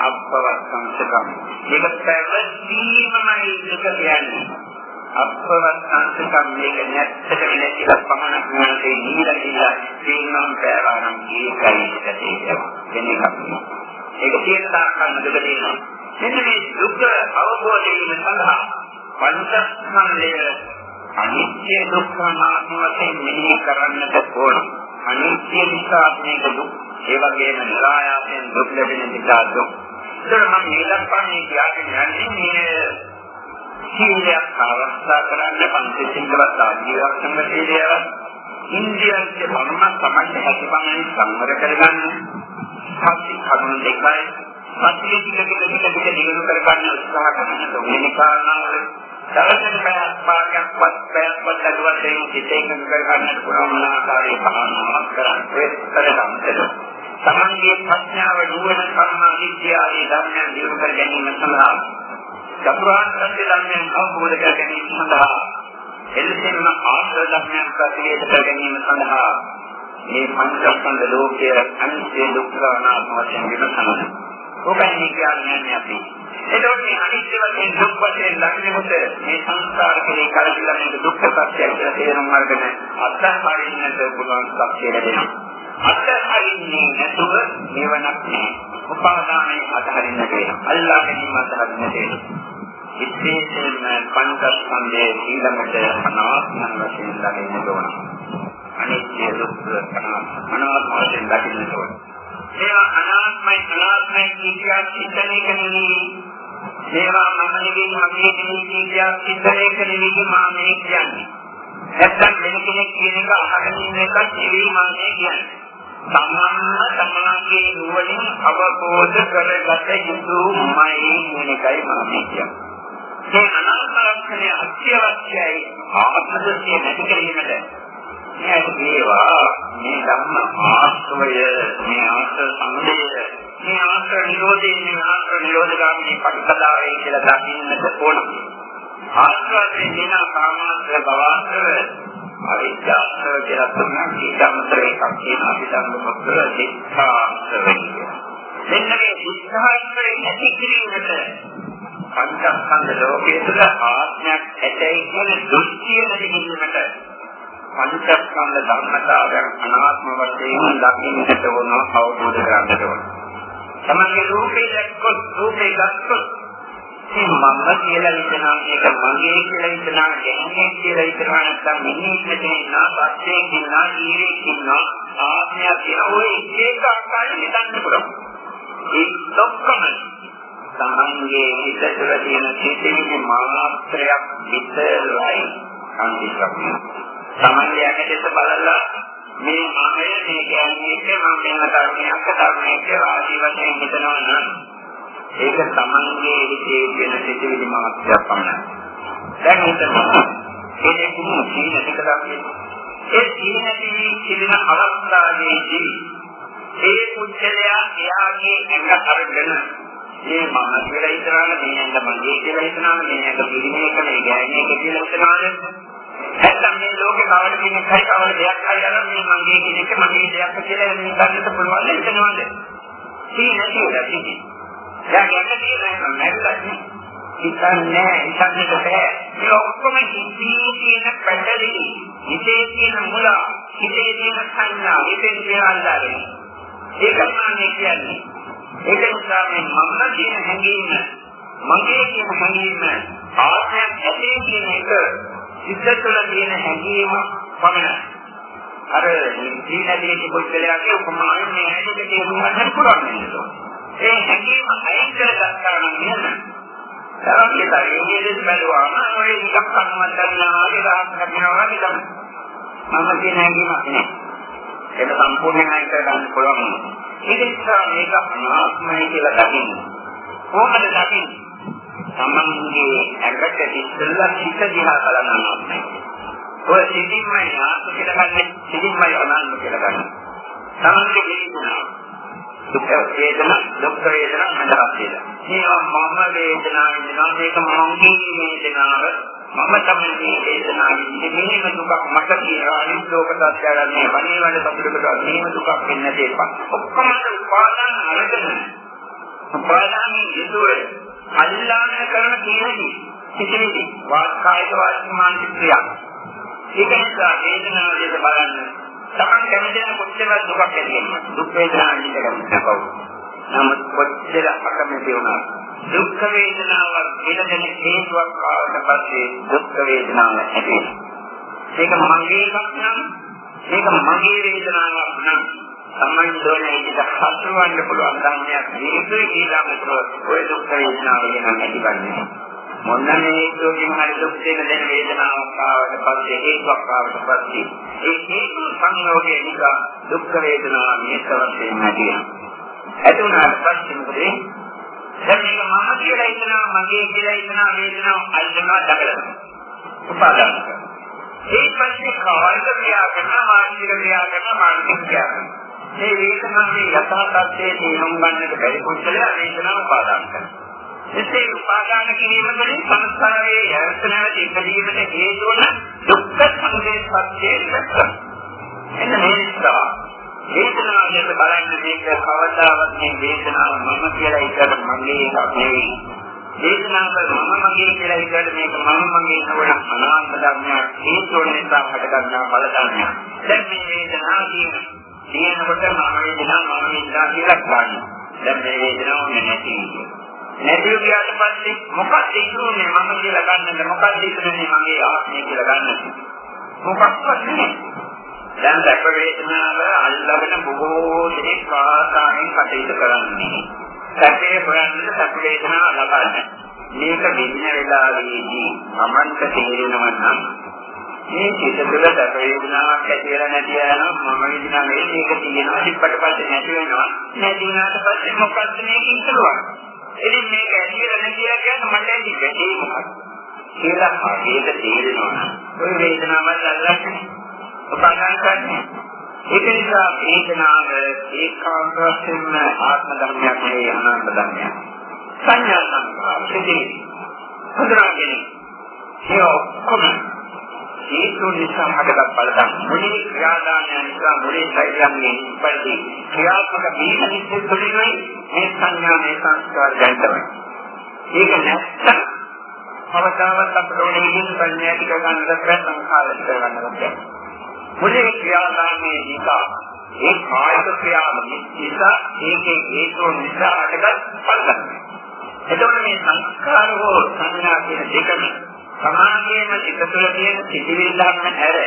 අපවස්සන්දකම්. මේක පැවැත්ීමමයි දුක කියන්නේ. අපවස්සන්දකම් මේක නැත්තට නැතිව පමණක් නෙවෙයි නීලකිලා තේනම් පෑරානම් ඒකයි ඉතේ වෙන එකක්. ඒක තියෙන තාක්කල් දුක තියෙනවා. මෙන්න මේ දුක අවබෝධ වීම සඳහා පංචස්කන්ධය අනිත්‍ය දුක්ඛ නාම වශයෙන් මෙහි කරන්නට ඕන. අනිත්‍ය නිසා මේක දුක්. ඒ වගේම නිරායාසයෙන් දුක් ලැබෙන නිසා දුක්. ඒතර මම මේ දක්වන්නේ කියන්නේ මේ සීලයක් අවස්ථා කරන්න පංචශීලවත් ආජීවයක් සම්බන්ධයව ඉන්දියාවේ මම සමාජ හැකියාවෙන් සම්වර කරගන්න. සත්‍ය කරුණු දෙකයි සත්‍ය ටික ටික ටික ටික දිනු කරගන්න උත්සාහ කරන තුන්වෙනි කාරණාව දවසට පැයක් භාගයක් වත් පැයක් වත් අඩුවක් දෙමින් හිතේ එකඟ කරගන්නට පුළුවන් ආකාරයේ භාවනාවක් කරන්න ප්‍රයත්න තමන්ගේ ප්‍රඥාව නුවණ කර්මා විද්‍යාවේ ධර්මයන් දියුණු කර ගැනීම සඳහා චතුරාර්ය සත්‍ය ධර්මයන් අවබෝධ කර ගැනීම සඳහා එලෙසින්ම ආශ්‍රය ධර්මයන් ප්‍රතිලේඛ කර ගැනීම සඳහා මේ පංචස්කන්ධ ලෝකයේ අනිත්‍ය දුක්ඛ අනාත්ම වශයෙන් විමසනවා. ඔබයි කියන්නේ අපි එතකොට මේ අනිත්‍ය වශයෙන් දුක් වශයෙන් ලක්ෂණකොට මේ සංස්කාර කෙරේ කලකිරීම මේක දුක්ඛ සත්‍යය කියලා තේරුම් අරගෙන අත්හරින්නට පුළුවන් සත්‍ය ලැබෙනවා. අත්හරින්නේ නැතුව නිවනක් නෑ. උපාදානයේ අත්හරින්නට වෙනවා. අල්ලා ගැනීම අත්හරින්නට වෙනවා. විශේෂයෙන්ම පංචස්කන්ධයේ ඊළඟට අනාත්ම වශයෙන් දකින්න ඕන. අනිත්‍ය දුක්ඛ අනාත්ම වශයෙන් දකින්න ඕන. ඒවා අනාත්මයි අනාත්මයි කියන චින්තනයක නෙවෙයි මේවා මම නෙවෙයි මගේ නෙවෙයි කියන චින්තනයක නෙවෙයි මා මේ කියන්නේ. නැත්තම් වෙන කෙනෙක් කියන එක අහගෙන ඉන්න එකක් නෙවෙයි මම කියන්නේ. තමන්ම තමන්ගේ නුවණින් අවබෝධ කරගත යුතුමයි කියන එකයි මම කියන්නේ. මේ අනාත්ම ලක්ෂණය අත්‍යවශ්‍යයි. ආත්ම දෘෂ්ටිය නැති කිරීමට. මේවා මේ ධර්ම ආශ්‍රය මේ ආශ්‍රය සම්දේ මේ ආශ්‍රය නිරෝධේ මේ ආශ්‍රය නිරෝධගාමී පටිපදාවේ කියලා දකින්නට ඕන ආශ්‍රයෙන් දෙන සාමාන්‍ය බවාශ්‍රය අවිද්‍යාශ්‍රය කියලා තුනක් ඊටමතර එකක් තියෙන අපි ධර්ම පොතේ දික්ඛාශ්‍රය මෙන්න මේ දික්ඛාශ්‍රය නැති කිරීමට පංචස්කන්ධ ලෝකයේ තුල ආත්මයක් ඇතයි කියන දෘෂ්ටිය නැති කිරීමට පංචස්කන්ධ ධර්මතාවයන් අනාත්ම වශයෙන් දකින්නට ඕන අවබෝධ කරගන්නට ඕන. තමන්ගේ රූපේ දැක්කොත් රූපේ දැක්කොත් මේ මම කියලා හිතනවා මේක මගේ කියලා හිතනවා ගැන්නේ කියලා හිතනවා නැත්නම් මිනිස් මෙතන පස්සේ කියනවා ඊයේ කියනවා ආත්මය කියන ඔය එක ආකාරයෙන් හිතන්න පුළුවන්. ඒ ඔක්කොම තමන්ගේ හිත තුළ තියෙන සිතිවිලි මාත්‍රයක් විතරයි අන්තිමට. සමන්ගේ ඇඟට බලලා මේ මමය මේ කියන්නේ මම මෙන්න ධර්මයක් ධර්මයක් ආදී වශයෙන් හිතනවා නම් ඒක තමන්ගේ හිතේ වෙන සිතිවිලි මාත්‍රයක් පමණයි. දැන් හිතනවා ඒ කුණු සීන ටික දක්වන්නේ. ඒ සීන තිබෙන අවස්ථාවේදී ඒ පුද්ගලයා එයාගේ එක අරගෙන මේ මම කියලා හිතනවා මේ ඇඟ මගේ කියලා හිතනවා මේ ඇඟ පිළිමේ කරන ඒ ගෑණියක කියලා හිතනවා නැත්නම් මේ ලෝකේ කවර කෙනෙක් හරි කවර දෙයක් හරි අරන් මේ මගේ කෙනෙක් මගේ දෙයක් කියලා මේ ගන්නට පුළුවන් හිතනවාද? සී නැති උදා තියෙන්නේ. දැන් යන්න තියෙන නැල්ලක් හිතන්නේ හිතන්නට බෑ. මේ ඔක්කොම හිතේ තියෙන පැටලෙලි, හිතේ තියෙන මුල, හිතේ තියෙන සංඥා, හිතේ තියෙන අල්ලාගෙන. ඒකයි මම කියන්නේ. ඒක නිසා මේ මම කියන හැඟීම, මගේ කියන හැඟීම ආත්මයක් ඇතේ කියන එක සිද්ද තුළ තියෙන හැඟීම පමණයි. අර ජීවිතයේ පුද්ගලයාගේ උපමාවෙන් මේ හැදෙට තේරුම් ගන්න පුළුවන් නේද? ඒ හැඟීම අයින් කරගත්තා නම් නේද? තරම්ගේ තරයේ බැලුවාම ඔය එකක් කන්නවත් ගන්නවා වගේ රහස් කරනවා වගේ තමයි. මම කියන හැඟීමක් නෑ. ඒක සම්පූර්ණයෙන් අයින් කරගන්න පුළුවන්. ඒක නිසා මේක ආත්මය කියලා දකින්න. කොහොමද දකින්නේ? තමන්ගේ ඇඟට ඉස්සෙල්ලා හිත දිහා බලන්න ඕනේ. ඔය සිතින්මයි ආත්ම කියලා ගන්න සිතින්මයි අනන්න කියලා ගන්න. තමන්ගේ වේදනාව දුක් වේදනා දුක් වේදනා මඳක් කියලා. මේවා මම වේදනාව වෙනවා මේක මගේ වේදනාව මම තමයි මේ වේදනාව විඳින්නේ මේක දුකක් මට කියලා අනිත් ලෝක සත්‍යයන්නේ වනේ වල පතුලකට මේක දුකක් වෙන්න දෙපා. ඔක්කොම උපාදාන අරගෙන උපාදානයේ යෙදුවේ අල්ලාගෙන කරන කීයේදී සිටිවිලි වාස්කායික වාස්මාන්තික ක්‍රියා. ඒක නිසා වේදනාව දෙක බලන්න. තමන් කැමති වෙන කොච්චර දුකක් ඇති වෙනවද? දුක් වේදනාව විඳිනවා. නමුත් කොච්චර අකමැති වුණා. දුක් වේදනාව විඳින හේතුවක් ආවට පස්සේ දුක් වේදනාව ඇති වෙනවා. ඒක මගේ එකක් නම් මේක මගේ වේදනාවක් නම් තමයි දෝනේ ඉත හසුරවන්න පුළුවන් ධර්මයක් මේකේ කියලා මෙතන ඔය දුක් වේදනාව ගැන හිතන්නේ. මොන්න මේ දුකින් හරි දුක් දෙන දෙන වේදනාවක් ආවට පස්සේ ඒකක් ආවට පස්සේ ඒ හේතු සංයෝගයේ නිසා දුක් වේදනාව මේක වශයෙන් නැති වෙනවා එතුණාට පස්සේ මොකද දැන් මේක මම කියලා හිතනවා මගේ කියලා හිතනවා වේදනාව අල්ලනවා දකලනවා උපාදාන කරනවා. ඒ පස්සේ කායික ක්‍රියා කරනවා මානසික ක්‍රියා කරනවා මානසික ක්‍රියා කරනවා. මේ වේදනාවේ යථා තත්ත්වයේ තේරුම් ගන්නට බැරි පුද්ගලයා වේදනාව උපාදාන කරනවා. එසේ උපාදාන කිරීම තුළින් සංස්කාරයේ යර්තනාවට ඉදීමට හේතු වන දුක්ඛ සංදේ සත්‍යයේ දැක්කා. එන්න මේ නිසා වේදනාවට බලන්න මේක කවදාවත් මේ වේදනාව මම කියලා හිතට මගේ එකක් නෙවෙයි. වේදනාව මම මගේ කියලා හිතට මේක මම මගේ නවන අනාත්ම ධර්මයක් හේතු වෙන නිසා හටගන්නා බල ධර්මයක්. දැන් මේ වේදනාව කියන්නේ තියෙනකොට මම වේදනාව මම වේදනාව කියලා ගන්නවා. දැන් මේ වේදනාව නැති නැති ගියාට පස්සේ මොකක්ද ඉතුරුනේ මම කියලා ගන්නද මොකක්ද ඉතුරුනේ මගේ ආත්මය කියලා ගන්නද මොකක්වත් නැහැ. දැන් දැක වේදනාව අල්ලගෙන බොහෝ දෙනෙක් ආසාවෙන් කටයුතු කරන්නේ. සැපේ හොයන්නට සැප වේදනාව ලබන්නේ. මේක විඳින වෙලාවේදී අමන්ත තේරෙනවා නම් මේ චිත තුළ සැප වේදනාවක් ඇති වෙලා නැති යනවා මම විඳිනා මේ මේක තියෙනවා. ඉප්පට පස්සේ නැති වෙනවා. නැති වුණාට පස්සේ මොකක්ද මේකෙන් කරුවා ඉතින් මේක ඇති වෙලා නැති කියන්නේ මට ඇති වැඩේ මොකක්ද? කියලා මේක තේරෙනවා. ඔය වේදනාවල් අල්ලන්නේ උපකාර කරන්නේ ඒක නිසා වේදනාව ඒකාන්ත වශයෙන්ම ආත්ම ධර්මයක් නෙවෙයි අනාත්ම ධර්මයක්. සංඥා සංකාර සිදී හඳුනාගෙන ඒ ඔක්කොම හේතු නිසා හටගත් බලයක් මුලින් ක්‍රියාදානය නිසා මුලින් ශරීරයෙන් පරිදි ක්‍රියාත්මක වීම නිසා තුළින්යි මේ සංඥා මේ සංස්කාර දැනෙන්නේ. ඒක නැත්නම් අවදාවත් අපට ඕනේ විදිහට සංඥා ටික ගන්නට බැහැ සංඛාර ටික ගන්නට බැහැ. මුලින් ක්‍රියාදානයේ නිසා ඒ කායික ක්‍රියාව නිසා ඒකේ හේතු නිසා හටගත් බලයක්. එතකොට මේ සංස්කාර හෝ සංඥා කියන දෙකම සමාගයේම චිත්ත තුළ තියෙන සිතිවිලි ධර්ම ඇර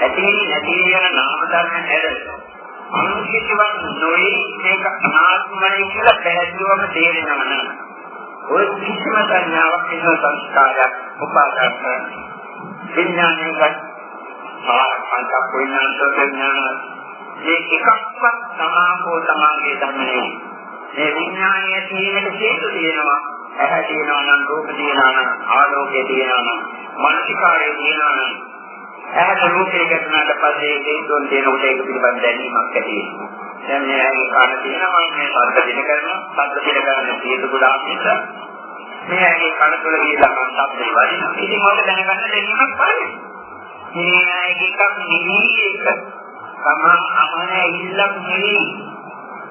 ඇති නැති වෙන නාම ධර්ම ඇර අනුකිතවත් නොයි මේක අනාත්මයි කියලා පැහැදිලිවම තේරෙනවා නේද ඔය කිසිම සංඥාවක් වෙන සංස්කාරයක් උපාදාන කරන්නේ. විඥානයක පංච විඥාන විඥාන. මේ එකක්වත් සමාහෝ සමාගේ ධර්මනේ මේ විඥානය තියෙනට හේතු තියෙනවා. ඇහැ තියෙනවා නම් රූප තියෙනවා නම් ආලෝකය තියෙනවා නම් මානසිකාරය තියෙනවා නම් ඇහැට රූපේ ගැටුණාට පස්සේ හේතුන් තියෙනකොට ඒක පිළිබඳ දැනීමක් ඇති වෙනවා. දැන් මේ ඇයි කාණ තියෙනවා මේ සද්ද දින කරනවා සද්ද දින කරන හේතු ගොඩාක් නිසා මේ ඇයි කන තුළ ගිහලා මම සද්දේ වදිනවා. ඉතින් ඔබ දැනගන්න දෙන්නක් පානේ. මේ ඇයි එකක් නෙමෙයි ඒක. තමන් අමන ඉල්ලක් නෙමෙයි.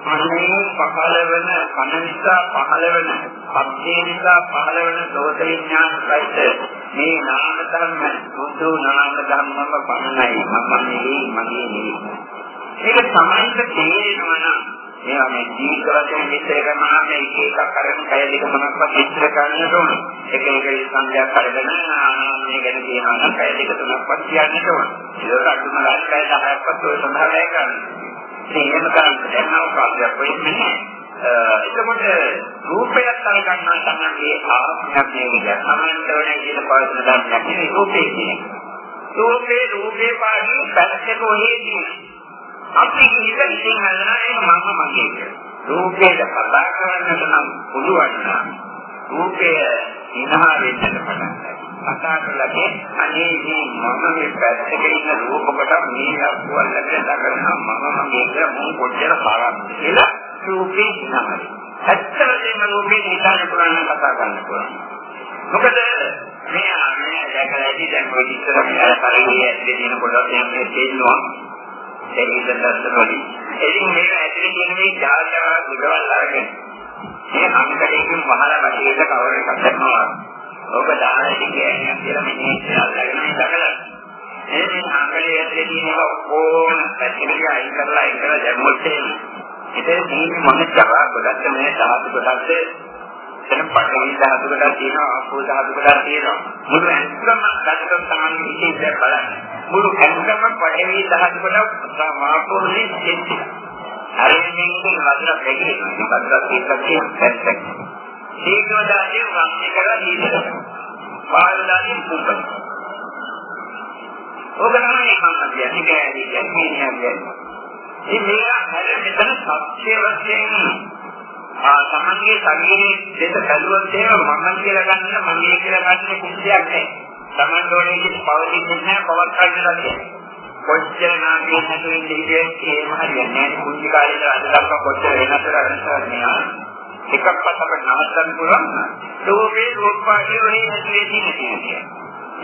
අනේ පහළ වෙන කන නිසා පහළ වෙන අබ්දේ නිසා පහළ වෙන දෝෂ විඥාන සහිත මේ නාම ධර්ම බුදු නාම ධර්මම පමණයි. මම නෙවෙයි මගේ නෙවෙයි. ඒක සමයික තේරෙනවා නම් මේවා මේ ජීවිත වශයෙන් විස්තර කරනවා නම් එක එකක් අරගෙන කය දෙක මොනක්වත් විස්තර කරන්න ඕන. එක එක සංඥා කරගෙන මේ ගැන කියනවා නම් කය දෙක තුනක්වත් කියන්න ඕන. ඒක අතුම ලක්ෂය 10ක්වත් ඔය සඳහන් කරන්නේ. ඉතින් එහෙම කරන්න දැන් අවකාශයක් වෙන්නේ නැහැ. එතකොට රූපයක් අරගන්නවා තමයි ආත්මයක් නෙවෙයි. සමන්ත වෙන කියන පවතින ධර්මයක් නෙවෙයි රූපේ කියන්නේ. රූපේ රූපේ පාඩු පැත්තක ඔහේදී. අපි කියන ඉතින් හදනා ඒක මම මගේ කියලා. රූපේට කතා කරන්නට නම් පුළුවන් නම් රූපය ඉනහා වෙන්නට පටන් ගන්නවා. කතා කරලා අනේ මේ මම මේ පැත්තක ඉන්න රූප කොට මේ අකුවල්ලට දකරනවා මම මගේ කියලා මොන් කොච්චර පාරක් කියලා රූපේ ඉනහා. ඇත්තටම රූපේ නිදාන පුරාණ කතා කරන්න පුළුවන්. මොකද මේ මේ දැකලා ඉති දැන් ඔය ඉස්සර මේ පරිවිය ඇතුලේ තියෙන කොටස් යන්නේ තේිනවා. ඒක ඉතින් දැස්සනෝලි. එදින් මේක ඇතුලේ තියෙන මේ ජාතක බුදවල් අරගෙන මේ අංකයෙන් වහලා බටේට කවර එකක් කරනවා. ඔබ දාන කියන්නේ කියලා මෙන්නේ අල්ලගෙන ඉඳලා. මේ මේ අංකයේ ඇතුලේ තියෙන ඔක්කොම පැතිරිය අයින් කරලා අයින් කරලා දැම්මොත් ඉතින් මේ මොන ජාවා ගොඩක් මේ සාහතු ගොඩක් එතන පටවි ධාතු කොටක් තියෙනවා ආපෝ ධාතු කොටක් තියෙනවා. මුළු ඇත්තම ධාතුක සමාන විශේෂයක් බලන්න. මුළු ඇත්තම පටවි ධාතු කොටක් සමාපෝනේ දෙන්නේ අරෙන්ගෙන් වදලා දෙකේ වදලා තියෙන පැත්තක්. ඒකවදාදී වම් එකලා දීලා පාලදාදී කුප්පයි ඔබ තමයි මම කියන්නේ කෑලි කියන්නේ කියන්නේ ඉතින් මේවා හැර මෙතන සත්‍ය වශයෙන් ආ තමන්ගේ ශරීරයේ දෙක බැලුවොත් එහෙම මම කියලා ගන්න මගේ කියලා ගන්න කිසියක් නැහැ. තමන් ඕනේ කිසි පවතින්නේ නැහැ පවත් ගන්නවා කියන්නේ. කොච්චර නාමයේ හැදෙන්නේ ඉතින් ඒම හරියන්නේ නැහැ. කුංචි කාලේ ඉඳලා අද දක්වා කොච්චර වෙනස් කරලා එකක්වත් අපිට නවත්තන්න පුළුවන්. ලෝකේ රූපාදී වලින් හැදෙන්නේ තියෙන්නේ.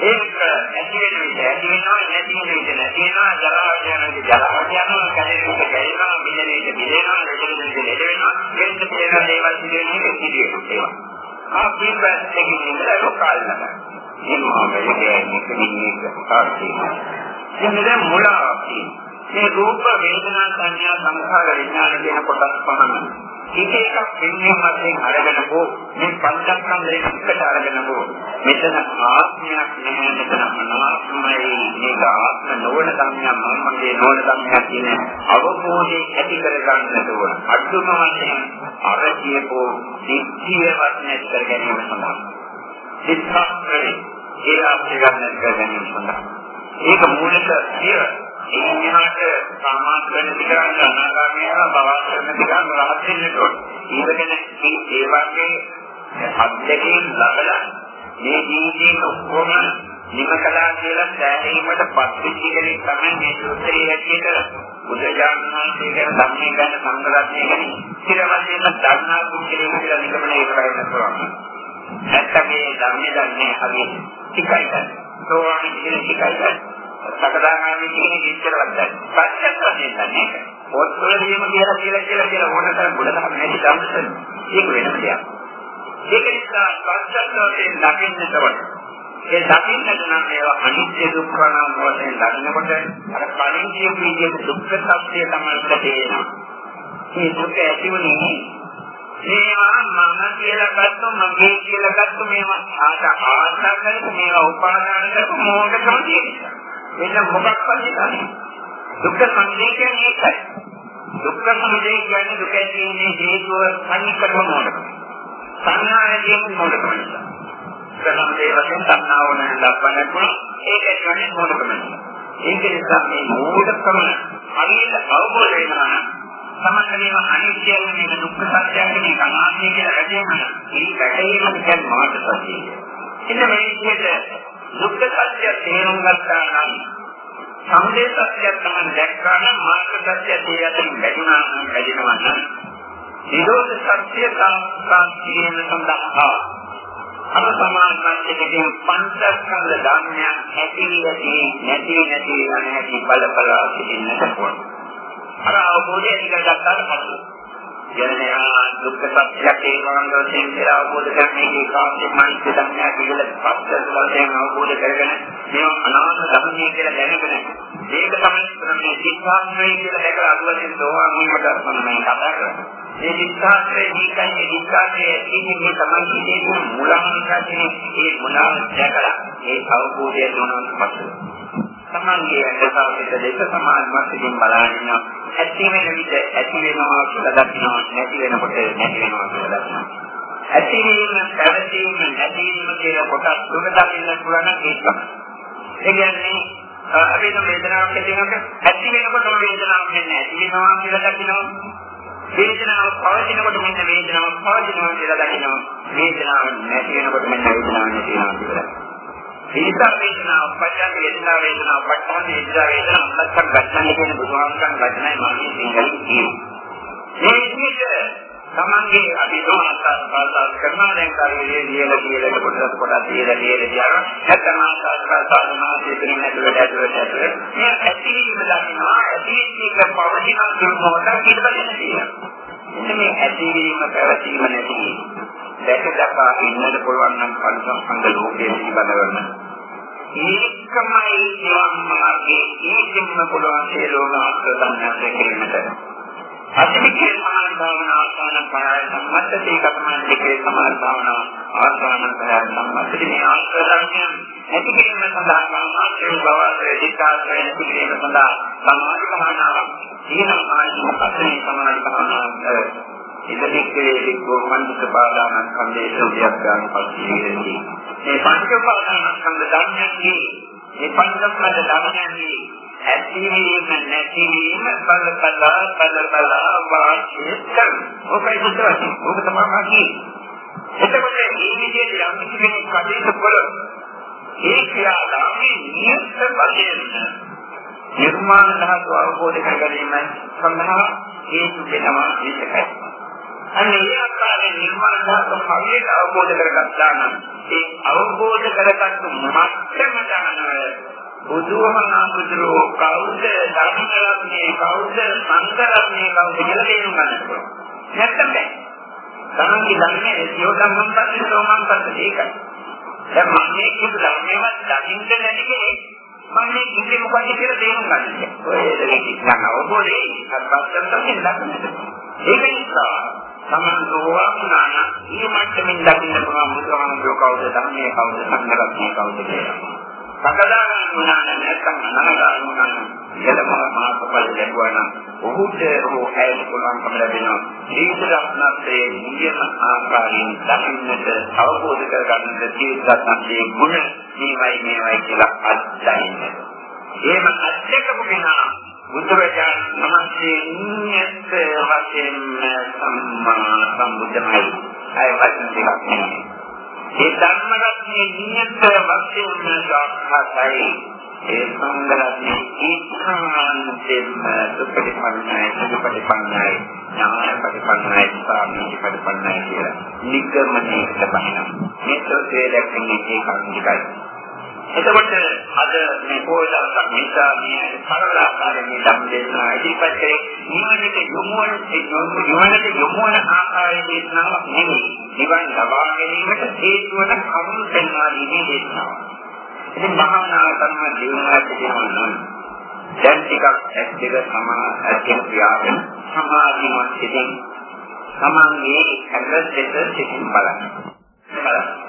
ඒක ඇති වෙන විදිහ ඇති වෙනවා නැති වෙන විදිහ නැති වෙනවා. ජලවට යනවා ජලවට යනවා කැලේට කැලේනවා බිලෙට බිලෙනවා රෙදෙට රෙදෙ වෙනවා වෙන්න තියෙන දේවල් පිළිවෙන්නේ පිළිවෙන්නේ ඒවා ආ පිටපැත්තකින් ඉඳලා ලෝකාල් නගර මේ මොහොතේ කියන්නේ කාර්යය ඉතින් මුලාවක් මේ රූප වේදනා සංඥා සංඛාර විඥාන කියන කොටස් පහම එක එකක් වෙන්නේ වශයෙන් අරගෙන හෝ මේ පංචස්කන්ධයෙන් එකට අරගෙන හෝ මෙතන ආත්මයක් නැහැ මෙතන අනාත්මයි. මේක ආත්ම නොවන ධර්මයක් මමගේ නොවන ධර්මයක් කියන අවබෝධය ඇති කර ගන්නට ඕන අදුම වශයෙන් අර කියපෝ දිට්ඨියවත් නැති කර ගැනීම සඳහා. සිතාස්ත්‍රේ ඒ අපේ ගන්න කර ගැනීම සඳහා. ඒක මූලික කියලා එයින් එහාට සාමාන්‍ය වෙන පිටරන් අනාගාමී වෙනවා බවස්තරන පිටරන් රහත් වෙන්න ඕන. ඊවගෙන මේ ඒ වගේ අත්දැකීම් ලබලා මේ ජීවිතේ ඔක්කොම නිමකලා කියලා සෑහීමට පත්වෙච්ච කෙනෙක් තමයි මේ සූත්‍රයේ හැටියට බුදුජානනාංශයේ ගැන ධර්මයේ ගැන සංග්‍රහණය ගැන ඉතිර වශයෙන්ම ධර්මනා කුක්කලේ කියලා නිගමනය කරන්න පුළුවන්. නැත්තම් මේ ධර්මයේ දන්නේ අපි ටිකයි ගන්න. සෝවාන් කියන ටිකයි ගන්න. සකදාගාමී කියන කිච්චරවත් දැන්. පස්සක් වශයෙන් ගන්න එක. පොත්වල නියම කියලා කියලා කියලා කියලා ඕනතරම් බුල දහම නැති ධම්මසන. ඒක වෙනම දෙයක්. ඒක නිසා පස්සක්වයෙන් දකින්නට ඕන. ඒ දකින්නට නම් ඒවා අනිත්‍ය දුක්ඛ නාම වශයෙන් දකින්නකොට අර කලින් කියපු විදිහට දුක්ඛ සත්‍ය තමයි තේරෙනවා. මේ දුක ඇතිවෙන්නේ මේවා මම කියලා ගත්තොත් මගේ කියලා ගත්තොත් මේවා ආට ආශා කරලා මේවා උපාදාන කරලා මොහොතකම තියෙනවා. වෙන මොකක්වත් නැහැ. දුක්ඛ සංදේ කියන්නේ ඒකයි. දුක්ඛ සංදේ කියන්නේ දුක ඇතිවීමේ හේතුව සංකල්ප මොනකම. සංඥායෙන් මොනකම නිසා. සංදේ වශයෙන් සංඥාවන ලබන්න පුළුවන් ඒක කියන්නේ මොනකම නිසා. ඒක නිසා මේ මූලිකම හරියට අවබෝධ වෙනවා සමහරවිට අනිත්‍ය වෙන දුක්ඛ සත්‍යයන් කියන අනාත්මය කියලා වැටෙනවා. මේ වැටීම කියන්නේ මාර්ග සත්‍යය. එන්න මේ විදිහට දුක්ඛ සත්‍ය තේරුම් ගත්තා නම් සමුදය සත්‍ය තමයි දැක්කා නම් මාර්ග සත්‍ය ඒ අතරින් වැටුණා නම් වැටෙනවා නම් නිරෝධ සත්‍ය සාක්ෂාත් කිරීම සඳහා අප සමාජයෙන් පංචස්කන්ධ ධර්මයන් ඇති ඇති නැති නැති යන හැටි බල බල සිටින්නට ඕන. අර අවබෝධය ඇති කරගත්තාට පස්සේ ජනයා දුක්ඛ සත්‍යයක් ඒකවන්ව වශයෙන් කියලා අවබෝධ කරන්නේ කාමයේ මානසික ධර්මයක් කියලා පස්ස වශයෙන් අවබෝධ කරගෙන මේ අනාත්ම ධර්මයේ කියලා දැනගෙන මේක තමයි මේ සිද්ධාන්තය කියලා දැකලා අදුවලින් සෝවාන් වීමට සම්මත කතා කරන්නේ. මේ විස්තරයේ දීකන්නේ විස්තරයේ ඉන්නේ තමයි මේ මුලමනිකන්නේ ඒ මුලාව දැකලා ඒ අවබෝධය දුන්නාට පස්සේ සමාන්ගේ අදසාවිත දෙක සමාන මතකින් බලන්න ඇති වෙන විට ඇති වෙනවා කියලා දකිනවා. නැති වෙනකොට නැති වෙනවා කියලා දකිනවා. ඇතිවීම පැවතීම නැතිවීම කියන කොටස් තුන දකින්න පුළුවන් නම් ඒක. තමයි ඒ කියන්නේ අපි වේදනාවක් ඇතිවෙනකොට ඇති වෙනකොටම වේදනාවක් වෙන්නේ නැති වෙනවා කියලා දකිනවා. වේදනාව පවතිනකොට මෙන්න වේදනාව පවතිනවා කියලා දකිනවා. වේදනාව නැති වෙනකොට මෙන්න වේදනාව නැති වෙනවා කියලා. ඒකා වේදනාව පච්චන් වේදනාව වේදනාව පච්චන් වේදනාව වේදනාව අලක්කම් ගන්න කියන බුදුහාමුදුරන් වචනයි මම සිංහලෙන් කියන්නේ. මේ විදිහට තමන්ගේ අභිනවතාවක් පාසල් කරනවා. දැන් කාර්යයේ ලියලා කියලා කොටස් කොටස් ලියලා ලියලා යනවා නැත්නම් ආකාර සාධනාවේ තියෙන ඇතුළට ඇතුළට ඇතුළට මේ ඇතිවීම දකින්නවා ඇතිවීම පවතින දුර්මෝහක පිළිබඳව තියෙනවා මේ ඇතිවීම පැවතීම නැති දැක දක්වා ඉන්නට පුළුවන් නම් පරිසම්පන්න ලෝකයේ පිළිබඳවම. ඒකමයි නිවන් මාර්ගයේ. ඒකෙන්ම පුළුවන් සියලුම අර්ථ සම්පූර්ණ කිරීමට අතිවිකේ සමාන භාවනා ආසන පහය සම්මතදී කතමන් දෙකේ සමාන භාවනා ආසන පහය සම්මතදී මේ ආශ්‍රයයන් ඇති කිරීම සඳහා සමාධි බව රෙදිකාස් වෙන කිරීම සඳහා සමාධි භාවනාව ඊනම් ආයතන පස්සේ සමාධි භාවනාව ඉදිරිකේ විකෝ මන්දික බාධාන කන්දේ සෝදියක් ගන්න පස්සේ මේ පංච උපාදාන ස්කන්ධ ධර්මයන්ගේ මේ පංචස්කන්ධ ධර්මයන්ගේ ඇතිවීම නැතිවීම බල බල බල බල වාසිය කරන. ඔකයි සුත්‍රය. ඔක තමයි මාගේ. එතකොට මේ විදිහට යම් කිසි කෙනෙක් කටයුතු කළොත් ඒ ක්‍රියාදාමයේ නියත වශයෙන් නිර්මාණ ධාතු අවබෝධ කර ගැනීම සඳහා හේතු වෙනවා විශේෂයි. අනේ ඒ ආකාරයෙන් නිර්මාණ ධාතු හරියට අවබෝධ කරගත්තා නම් ඒ අවබෝධ කරගත්තු මට්ටමට අනුව බුදුහාමුදුරුවෝ කවුද ධර්මරත්නේ කවුද සංඝරත්නේ කවුද කියලා තේරුම් ගන්න ඕනේ. නැත්තම් බෑ. තමන්ගේ ධර්මයේ සියොතම් සම්පත්තිය සෝමන් පස්සේ ඒකයි. දැන් මම මේ කියපු ධර්මයවත් දකින්න නැති කෙනෙක් මම මේ කිව්වේ මොකක්ද කියලා තේරුම් ගන්න. ඔය දෙකක් ගන්න අවබෝධය අත්පත්තෙන් දකින්න. ඒක නිසා තමන් සෝවාන් ඊ මට්ටමින් දකින්න පුළුවන් බුදුහාමුදුරුවෝ කවුද ධර්මයේ කවුද සංඝරත්නේ කවුද කියලා. සකදාගාමී වුණා නම් නැත්නම් අනාගාමී වුණා නම් ඉහළම මාර්ගඵල ලැබුවා නම් ඔහුට හෝ ඇයට පුළුවන්කම ලැබෙනවා ජීවිත රත්නත්‍රයේ නියම ආකාරයෙන් දකින්නට අවබෝධ කරගන්නට ජීවිත රත්නත්‍රයේ ගුණ මේවයි මේවයි කියලා අත්දැකීම. එහෙම අත්දැකපු කෙනා බුදුරජාණන් වහන්සේ නියත වශයෙන් සම්මා සම්බුද්ධමයි. අය වචන දෙකක් නෙමෙයි. ඒ ධර්ම රත්නේ නියත වශයෙන් සාක්ෂාතයි ඒ සංඝ රත්නේ ඒකාන්තයෙන්ම සුපටිපන්නයි සුපටිපන්නයි ඥාන පටිපන්නයි සාමීච පටිපන්නයි කියලා නිගමනයකට බහිනවා මේ සෝතේ දැක්කේ ඒ කරුණිකයි එතකොට අද මේ පොළොවක් නිසා මේ සරලාකාරයෙන් මේ ධම් දේශනා ඉදිරිපත් කරේ නිවනට යොමු වන නිවනට යොමු වන ආකාරයේ දේශනාවක් නෙවෙයි. නිවන් ලබා ගැනීමට හේතු වන කරුණු පෙන්වා දීමේ දේශනාවක්. ඉතින් භාවනා කරන ජීවනයට කියනවා දැන් ටිකක් ඇස් දෙක සමා ඇස්යෙන් ක්‍රියාවෙන් සමාධිමත් සිටින් සමාන්ගේ ඇඟ දෙක සිටින් බලන්න. බලන්න.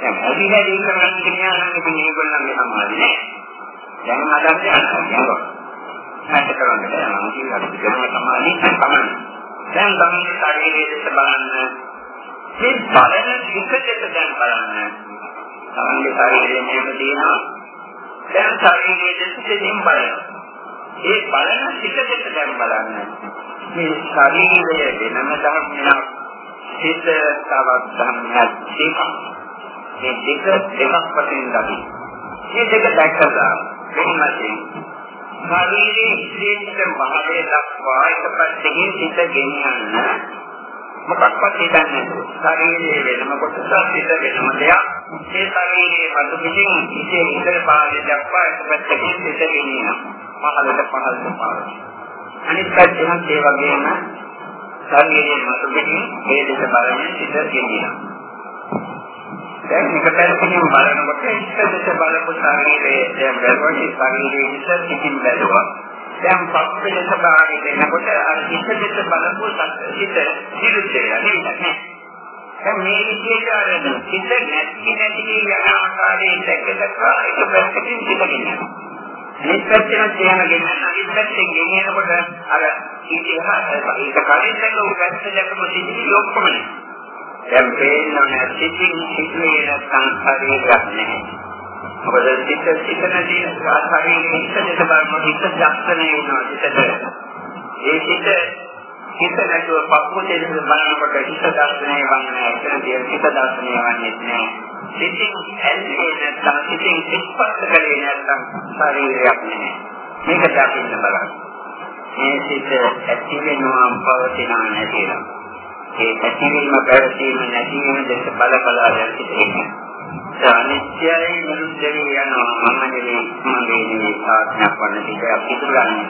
දැන් ඇදි හැදි කරන ඥානන්නේ ඉතින් මේගොල්ලන්ගේ සමාධිය නෑ. දැන් හදන්නේ අන්තිමව. හැට කරන්නේ නැහැ මම කියන හරි කරන සමාධිය තමයි. දැන් තමයි ශරීරයේ දෙස බලන්න. මේ බලන විකටට දැන් බලන්න. තමන්ගේ ශරීරයේ මේක තියෙනවා. දැන් ශරීරයේ සිටින් බලනවා. ඒ බලන සිට දෙක දැන් බලන්න. මේ ශරීරය වෙනම ධර්මයක් සිත තවත් ධර්මයක් දෙකක්. මේ දෙක දෙකක් වශයෙන් දකි. මේ දෙක දැක්කලා වෙනමදී ශරීරයේ ඉස්රේලික භාවයේ දක්වා එක පැත්තකින් සිත ගෙනියන්න. මොකක්වත් හිතන්නේ ශරීරයේ වෙනම කොටසක් හිත වෙනම දෙයක්. ඒ ශරීරයේ මතු පිටින් ඉතේ ඉතල පාදයේ දක්වා එක පැත්තකින් හිත ගෙනියනවා පහළට පහළට පහළට අනිත් පැත්තෙන් ඒ වගේම ශරීරයේ මතු පිටින් මේ දෙක බලමින් හිත ගෙනියනවා දැන් එක පැත්තකින් බලනකොට ඉස්ස දෙක බලපු ශරීරයේ දැන් බැලුවා ශරීරයේ ඉස්ස පිටින් බැලුවා. දැන් පස්සේ ස්වභාවය දෙනකොට අර හිත දෙක බලපු හිත නිරුද්ධ වෙනවා නේද? දැන් මේ විදිහට අර හිත නැති නැති යන ආකාරයේ දැකලා ඒක පැත්තකින් හිතගෙන මේ පැත්තෙන් තියනගෙන අනිත් පැත්තෙන් ගෙනියනකොට අර ඉතිහා ඒක කලින් දැක්ක උ පැත්ත දැකපු සිද්ධි ඔක්කොම දැන් පේන්නේ සිද්ධි සිද්ධියේ සංස්කාරයක් නැහැ. මොකද සිත සිතනදී ආකාරයෙන් හිතට බලන හිත දැක්කනේ වෙනවා සිතට. ඒ හිත හිත නැතුව පපුවේ බලනකොට හිත දැක්කනේ වන්නේ එතනදී හිත දැක්කනේ වන්නේ නැහැ. සිතින් ඇල්ලේ නැත්නම් සිතින් එක්පත් කරේ නැත්නම් ශරීරයක් නැහැ. මේක දකින්න බලන්න. මේ සිත ඇති වෙනවා පවතිනා නැතිනම්. ඒ ඇතිවීම පැවතීම නැතිවීම දෙක බල බලා දැන් සිටින්නේ. අනිත්‍යයි නිරුද්ධයි යනවා. මම නෙවෙයි මගේ නෙවෙයි. ආත්මයක් වන්න ටික අපි දුරන්නේ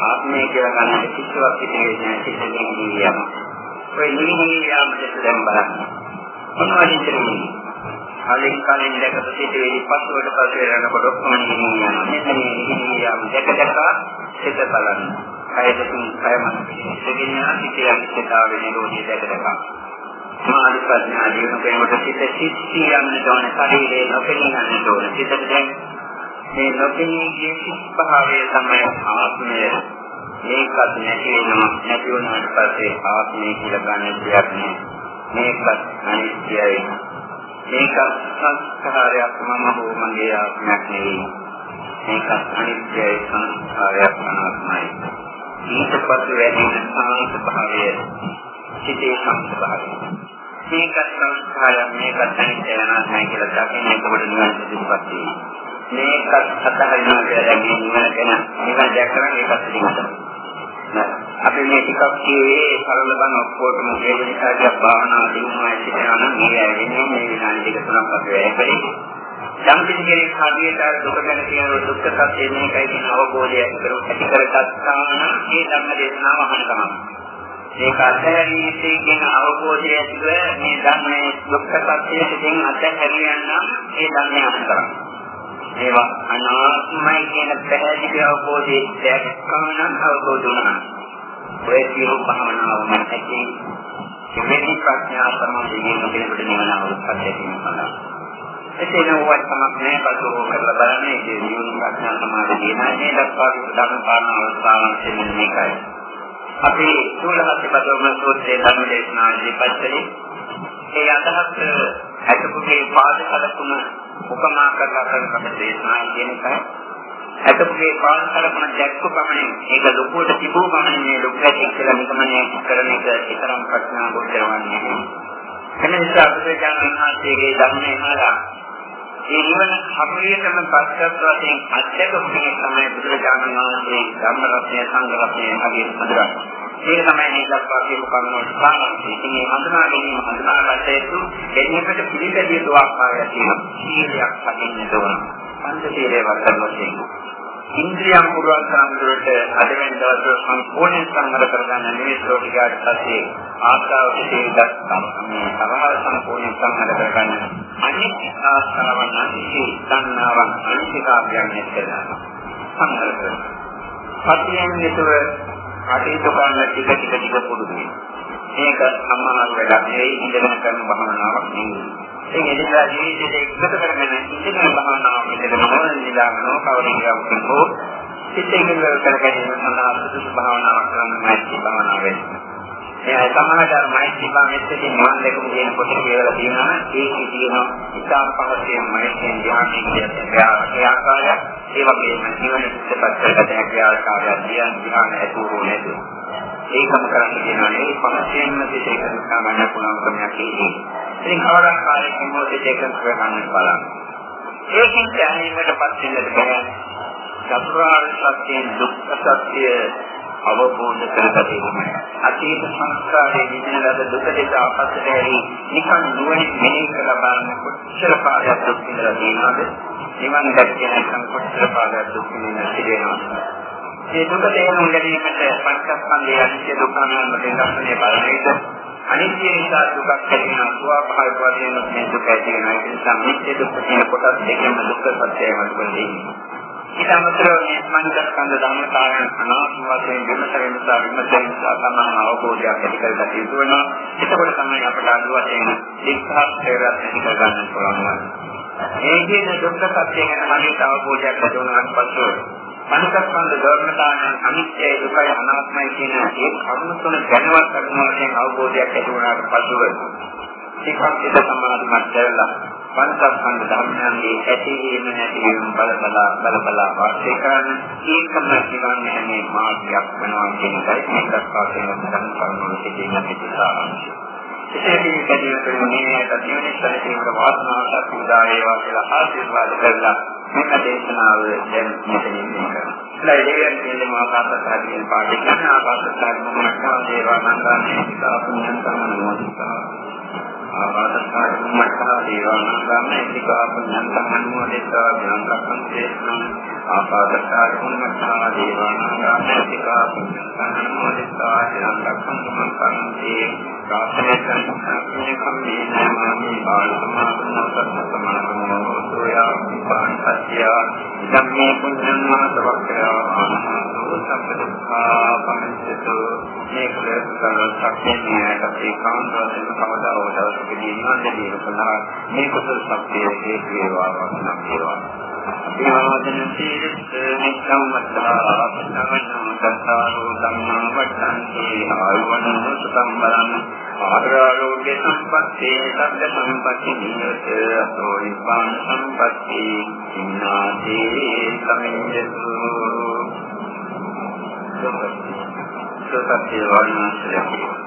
ආත්මය කියලා ගන්න කිසිවක් පිටේ නැහැ. සිතේ නිවියම ඔය නිවියම දෙක දැන් බලන්න. මොනවද කියන්නේ කලින් කලින් දැකපු සිටේ පස්සුවට පස්සේ යනකොට ඔක්කොම නිවියම මෙන්න මේ නිවියම දෙක දෙක සිත බලන්න. කයකින් කයම සිතගෙන සිටේ අනිත්‍යතාවය නිරෝධය දැක දෙක සමාධි ප්‍රඥා දිනු වෙනකොට සිත සිත්ී යන්න ඕන ශරීරේ නොපෙනී යන්න ඕන. සිතට දැන් මේ නොපෙනී ගිය සිත් භාවය තමයි ආත්මය. මේකත් නැති වෙනවා. නැති වුණාට පස්සේ ආත්මය කියලා ගන්න දෙයක් නෑ. මේකත් අනිත්‍යයි. මේක සංස්කාරයක් මම හෝ මගේ ආත්මයක් නෙවෙයි. මේකත් අනිත්‍යයි. සංස්කාරයක් අනාත්මයි ඊට පස්සේ වැඩි සංස්කාර භාවය සිතේ සංස්කාරය මේකත් සංස්කාරයක් මේකත් අනිත්‍ය අනාත්මයි කියලා දකින්නේ කොහොමද නිවන සිදුපත් වෙන්නේ. මේකත් අතහරිනවා කියලා දැනගෙන නිවන ගැන නිවන දැක්කම ඒකත් පිළිගන්නවා. අපි මේ ටිකක් කියේ සරල බණ ඔක්කොටම වේදිකාවක් භාවනා දිනුවා කියනවා නම් මේ ඇවිල්ලා මේ විනාඩි දෙක තුනක් අපි වැය කරේ. යම් කිසි කෙනෙක් හදියට දුක ගැන කියන දුක්ඛ සත්‍ය මේකයි කියන අවබෝධය ඇති කරගත්තා නම් ඒ ධර්ම දේශනාව අහන්න තමයි. ඒක අත්හැරීමේ කියන අවබෝධය ඇතිව මේ ධර්මයේ දුක්ඛ සත්‍යයෙන් අත්හැරියනම් ඒ ධර්මය අත්කරන. ඒවා අනාත්මයි කියන පැහැදිලි අවබෝධය දැක්කම නම් අවබෝධ වුණා. ඔය කියන භාවනාව මම ඇති මෙවැනි ප්‍රඥා සමාධියෙන් කෙනෙකුට නිවන අවස්ථාවක් තියෙනවා. එතන වත් තමක් නෑ පසුව කරලා බලන්නේ ඒ නිවන ප්‍රඥා සමාධිය නෑ දක්වා ධර්ම පාලන අවස්ථාවන් දෙන්නේ මේකයි. අපි සූලහත් පදවම සූත්‍රයේ ධර්ම දේශනා ඉදිරිපත් කළේ. ඒ අදහස් අතපුගේ පාද කලකුණ උපමා කරලා කරන කොට දේශනා කියන එකයි අතපුගේ පාද කලකුණ දැක්ක පමණින් ඒක ලොකුවට තිබූ පමණින් මේ ලොකුට කියලා නිගමනය කරන එක ඊතරම් ප්‍රශ්නා ගොඩනගන්නේ එනිසා අපේ ඥානහාසයේ ධර්මයේ මාලා ඒ නිවන හරියටම පස්සත් වශයෙන් අත්දැකපු කෙනෙක් තමයි බුදුරජාණන් වහන්සේ ධම්ම රත්නය සංඝ රත්නය හරියට හඳුරන්නේ. ඒක තමයි මේ දක්වා කියපු කරුණු සාකච්ඡා. ඉතින් මේ හඳුනා ගැනීම හඳුනාගත යුතු දෙන්නකට පිළිපැදිය යුතු ආකාරයක් තියෙනවා. සීලයක් පදින්න ඕන. පංච සීලේ වර්තන වශයෙන්. ඉන්ද්‍රියම් පුරවල් සම්දුරට අද වෙන දවස් සම්පූර්ණ සංවර කරගන්න නිමිත්තෝ ටිකට පස්සේ ආස්තාව විශේෂයක් තමයි සමහර සම්පූර්ණ සංවර කරගන්න අනිත් ආස්තාවන් නැති සංනාවන් අනිත්‍යතාවයන් නැත්නම් සංවර කරනවා. පතියෙන් යුතුව කටයුතු කරන ටික ටික ටික පුරුදු වෙනවා. මේක සම්මාන වැඩක් නෙවෙයි ඉඳගෙන කරන භවනාවක් නෙවෙයි. ඒ නිසා ජීවිතයේ එකතු කරගෙන ඉඳගෙන භාවනාව මෙතන මොන නිදාගනෝ කවරියක් කරනෝ සිතේ කෙලවර කර ගැනීම සඳහා සුදුසු භාවනාවක් කරන්න මෛත්‍රී භාවනාව වෙනවා. ඒ සමාජාර මෛත්‍රී භාවයෙන් නිවන් දැකපු කියන කොට කියලා තියෙනවා. ඒකේ තියෙන ඉතාම පහසෙන් මෛත්‍රී ධ්‍යානයේ කියන ආකාරය ඒ වගේම නිවන ඉස්සපත් කරගත හැකි ආකාරය ධ්‍යාන ධ්‍යාන ඇතුළු නේද ඒකම කරන්න කියනවා නේ පහසෙන්ම දෙයක් කරන්න පුළුවන් ක්‍රමයක් ඒකේ ඉතින් කවදාවත් කාලෙකින් මොකද දෙයක් කරගන්න බලන්න. ඒකෙන් දැනීමටපත් වෙන්නට බෑ. චතුරාර්ය සත්‍යයෙන් දුක්ඛ සත්‍ය අවබෝධ කරගැනීම. අතීත සංස්කාරයේ විඳින ලද දුක දෙක අපස්සට ඇරි නිකන් නුවණින් මෙහෙය කළ බලන කොච්චර පාඩයක් දුක් විඳලා තියෙනවද? නිවන් දැක්කේ නැත්නම් කොච්චර පාඩයක් දුක් විඳින්න සිදෙනවද මේ දුක තේරුම් ගැනීමට පංචස්කන්ධය අනිත්‍ය දුක්ඛ අනාත්ම දෙකන්නේ බලන්නේද අනිත්‍ය නිසා දුකක් ඇති වෙනවා ස්වභාවික වශයෙන් මේ දුක ඇති වෙනවා ඒ නිසා අනිත්‍ය දුක්ඛ කියන කොටස් දෙකම දුක්ඛ සත්‍යයම දුකදී ඊට අමතරව මේ පංචස්කන්ධ ධර්මතාවයන් අනාත්ම වශයෙන් විමස වෙනසා විමසෙන් සාමාන්‍ය අවබෝධයක් ඇති කරගන්න යුතු වෙනවා. එතකොට තමයි අපට අඳු වශයෙන් දීක්ෂාස්ත්‍රයක් ඇති කරගන්න පුළුවන්. මේ කියන දුක්ඛ සත්‍ය ගැන හරියට අවබෝධයක් ඇති වුණාට පස්සෙ පංචස්කන්ධ ධර්මතාවයන් අනිත්‍යයි දුකයි අනාත්මයි කියන ඒ කරුණු තුන දැනවත් කරනවාෙන් අවබෝධයක් ඇති වුණාට පස්සෙ ටිකක් ඉත සමාධිමත් වෙලා පංචස්කන්ධ ධර්මයන්ගේ ඇතිවීම නැතිවීම බල බල බල බල වාසය කරන ඒකම කියන්නේ මේ මාර්ගයක් වෙනවා කියන එකයි මේකත් පාසෙන් ගන්න කරුණු සිටින පිටසාරංශය. එසේදී කඩියට මේ කදිනේ සැලකීමේ වාසනාවක් උදා වේවා කියලා ආශිර්වාද කරලා මෙන්න දේශනාව දැන් මෙතනින් කරනවා. ලයිදෙන් කියන්නේ මාකාසත්තාගේ පාඩේ කරන ආකාසත්තාගේ මොනක්ද දේවා නන්දානේ සාපුඤ්ඤන් සම්මනෝදිතා ආවාදස්ථානමත්තා දේවානාගාමී සිකාපඤ්ඤං සම්මෝදිතා ඥානකම් තේසනම් ආපාදස්ථානමත්තා දේවානාගාමී සිකාපඤ්ඤං සම්මෝදිතා ඥානකම් සම්පන්නති රාසනේකම් සම්පන්නකම් දීනාමි ආලසමාපන්නසත් සමානකමෝ සෝයා විපාණපත්‍ය ධම්මේ පුඤ්ඤං මාතවක්ඛයා ආනහෝ සම්පදක්ඛා පමිච්ඡතු මේ කුලසකල සක්‍යෙන්නේ ඒකාන්තයෙන් කවදා හෝ දවසකදී නිවන් දැකීම සඳහා මේ කුසල ශක්තිය හේතු වේවා වන්දනා වේවා. අභිවාදන සීලස්ස නිස්සම්මතා පතමනෝ සත්තාරෝ ධම්මා වත්තන්ති ආයුවනෝ සම්බරං ආරෝග්‍ය සම්පත්තේ සබ්බ සම්පatti නියත අතෝ නිබ්බාන සම්පatti ඉන්නාදී සමිඤ්ඤතු සෝපත්ති වර්ණාශ්‍රය